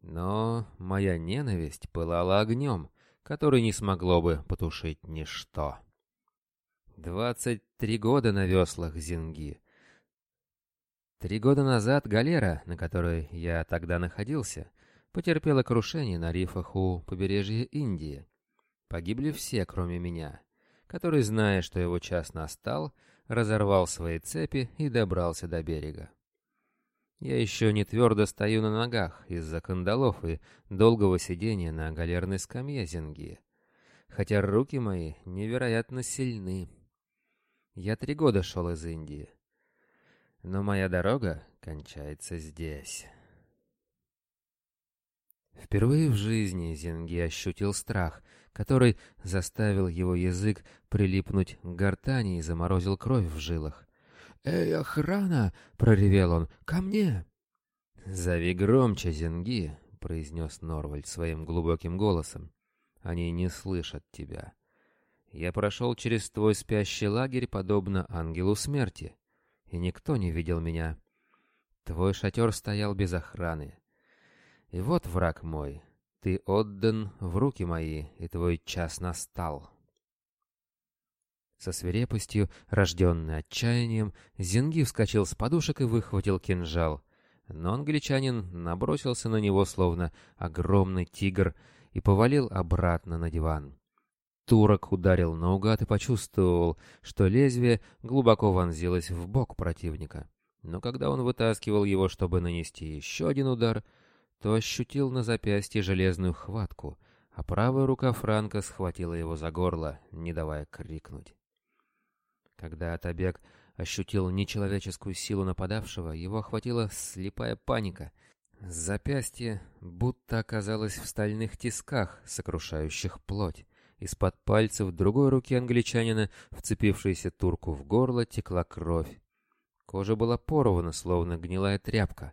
Но моя ненависть пылала огнем, который не смогло бы потушить ничто. Двадцать три года на веслах Зинги, Три года назад галера, на которой я тогда находился, потерпела крушение на рифах у побережья Индии. Погибли все, кроме меня, который, зная, что его час настал, разорвал свои цепи и добрался до берега. Я еще не твердо стою на ногах из-за кандалов и долгого сидения на галерной скамье Зинги, хотя руки мои невероятно сильны. Я три года шел из Индии но моя дорога кончается здесь. Впервые в жизни Зинги ощутил страх, который заставил его язык прилипнуть к гортани и заморозил кровь в жилах. «Эй, охрана!» — проревел он. «Ко мне!» «Зови громче, Зинги!» — произнес Норвальд своим глубоким голосом. «Они не слышат тебя. Я прошел через твой спящий лагерь, подобно ангелу смерти и никто не видел меня. Твой шатер стоял без охраны. И вот, враг мой, ты отдан в руки мои, и твой час настал». Со свирепостью, рожденной отчаянием, Зинги вскочил с подушек и выхватил кинжал. Но англичанин набросился на него, словно огромный тигр, и повалил обратно на диван. Турок ударил наугад и почувствовал, что лезвие глубоко вонзилось в бок противника. Но когда он вытаскивал его, чтобы нанести еще один удар, то ощутил на запястье железную хватку, а правая рука Франка схватила его за горло, не давая крикнуть. Когда Атабек ощутил нечеловеческую силу нападавшего, его охватила слепая паника. Запястье будто оказалось в стальных тисках, сокрушающих плоть. Из-под пальцев другой руки англичанина, вцепившейся турку в горло, текла кровь. Кожа была порвана, словно гнилая тряпка.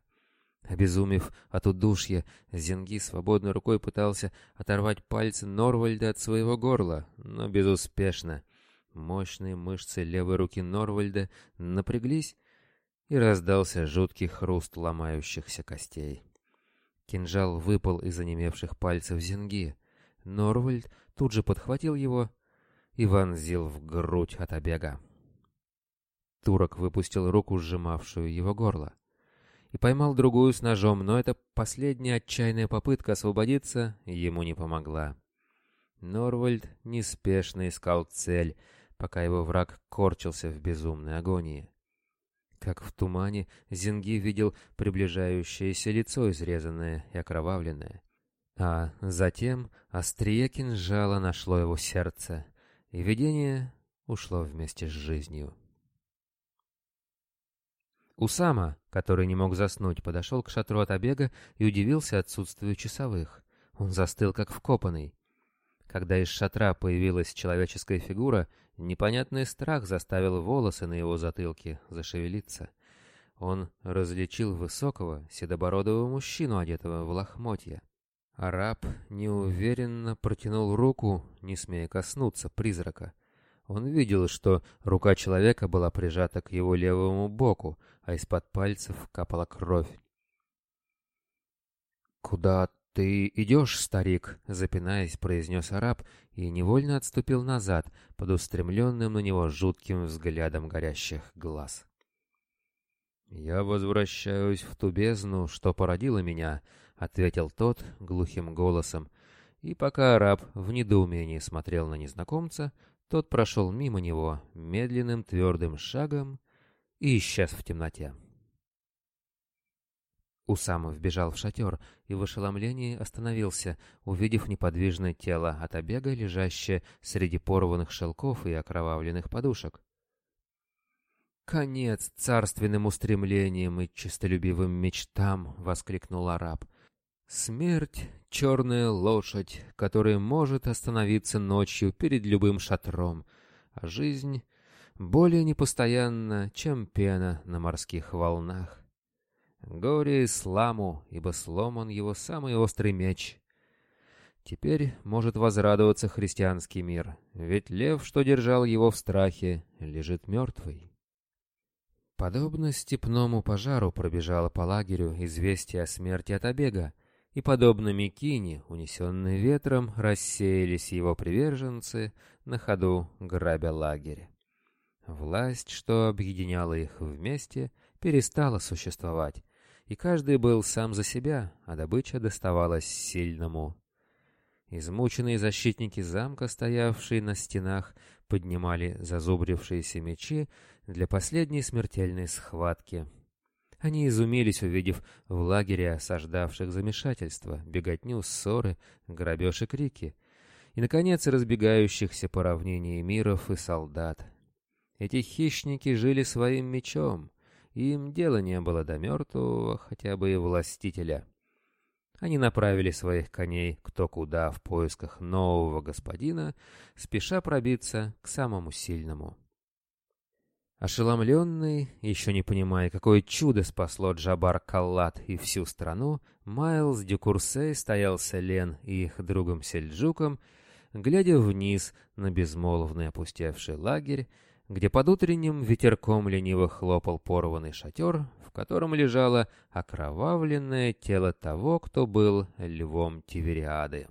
Обезумев от удушья, Зенги свободной рукой пытался оторвать пальцы Норвальда от своего горла, но безуспешно. Мощные мышцы левой руки Норвальда напряглись, и раздался жуткий хруст ломающихся костей. Кинжал выпал из онемевших пальцев Зенги. Норвальд тут же подхватил его и вонзил в грудь от обега. Турок выпустил руку, сжимавшую его горло, и поймал другую с ножом, но эта последняя отчаянная попытка освободиться ему не помогла. Норвальд неспешно искал цель, пока его враг корчился в безумной агонии. Как в тумане, Зинги видел приближающееся лицо, изрезанное и окровавленное. А затем острие кинжала нашло его сердце, и видение ушло вместе с жизнью. Усама, который не мог заснуть, подошел к шатру от обега и удивился отсутствию часовых. Он застыл как вкопанный. Когда из шатра появилась человеческая фигура, непонятный страх заставил волосы на его затылке зашевелиться. Он различил высокого, седобородого мужчину, одетого в лохмотья. Араб неуверенно протянул руку, не смея коснуться призрака. Он видел, что рука человека была прижата к его левому боку, а из-под пальцев капала кровь. «Куда ты идешь, старик?» — запинаясь, произнес араб и невольно отступил назад под устремленным на него жутким взглядом горящих глаз. «Я возвращаюсь в ту бездну, что породила меня», ответил тот глухим голосом, и пока араб в недоумении смотрел на незнакомца, тот прошел мимо него медленным твердым шагом и исчез в темноте. Усам вбежал в шатер и в ошеломлении остановился, увидев неподвижное тело от обега, лежащее среди порванных шелков и окровавленных подушек. «Конец царственным устремлениям и честолюбивым мечтам!» — воскликнул араб. Смерть — черная лошадь, которая может остановиться ночью перед любым шатром, а жизнь более непостоянна, чем пена на морских волнах. Горе сламу, ибо сломан его самый острый меч. Теперь может возрадоваться христианский мир, ведь лев, что держал его в страхе, лежит мертвый. Подобно степному пожару пробежало по лагерю известие о смерти от обега, и, подобно Микине, унесенные ветром, рассеялись его приверженцы на ходу грабя лагерь. Власть, что объединяла их вместе, перестала существовать, и каждый был сам за себя, а добыча доставалась сильному. Измученные защитники замка, стоявшие на стенах, поднимали зазубрившиеся мечи для последней смертельной схватки — они изумились, увидев в лагере осаждавших замешательства, беготню, ссоры, грабеж и крики. И, наконец, разбегающихся по равнине миров и солдат. Эти хищники жили своим мечом, им дела не было до мертвого, хотя бы и властителя. Они направили своих коней кто куда в поисках нового господина, спеша пробиться к самому сильному. Ошеломленный, еще не понимая, какое чудо спасло Джабар Каллат и всю страну, Майлз Дюкурсей стоял с Элен и их другом Сельджуком, глядя вниз на безмолвный опустевший лагерь, где под утренним ветерком лениво хлопал порванный шатер, в котором лежало окровавленное тело того, кто был львом Тивериады.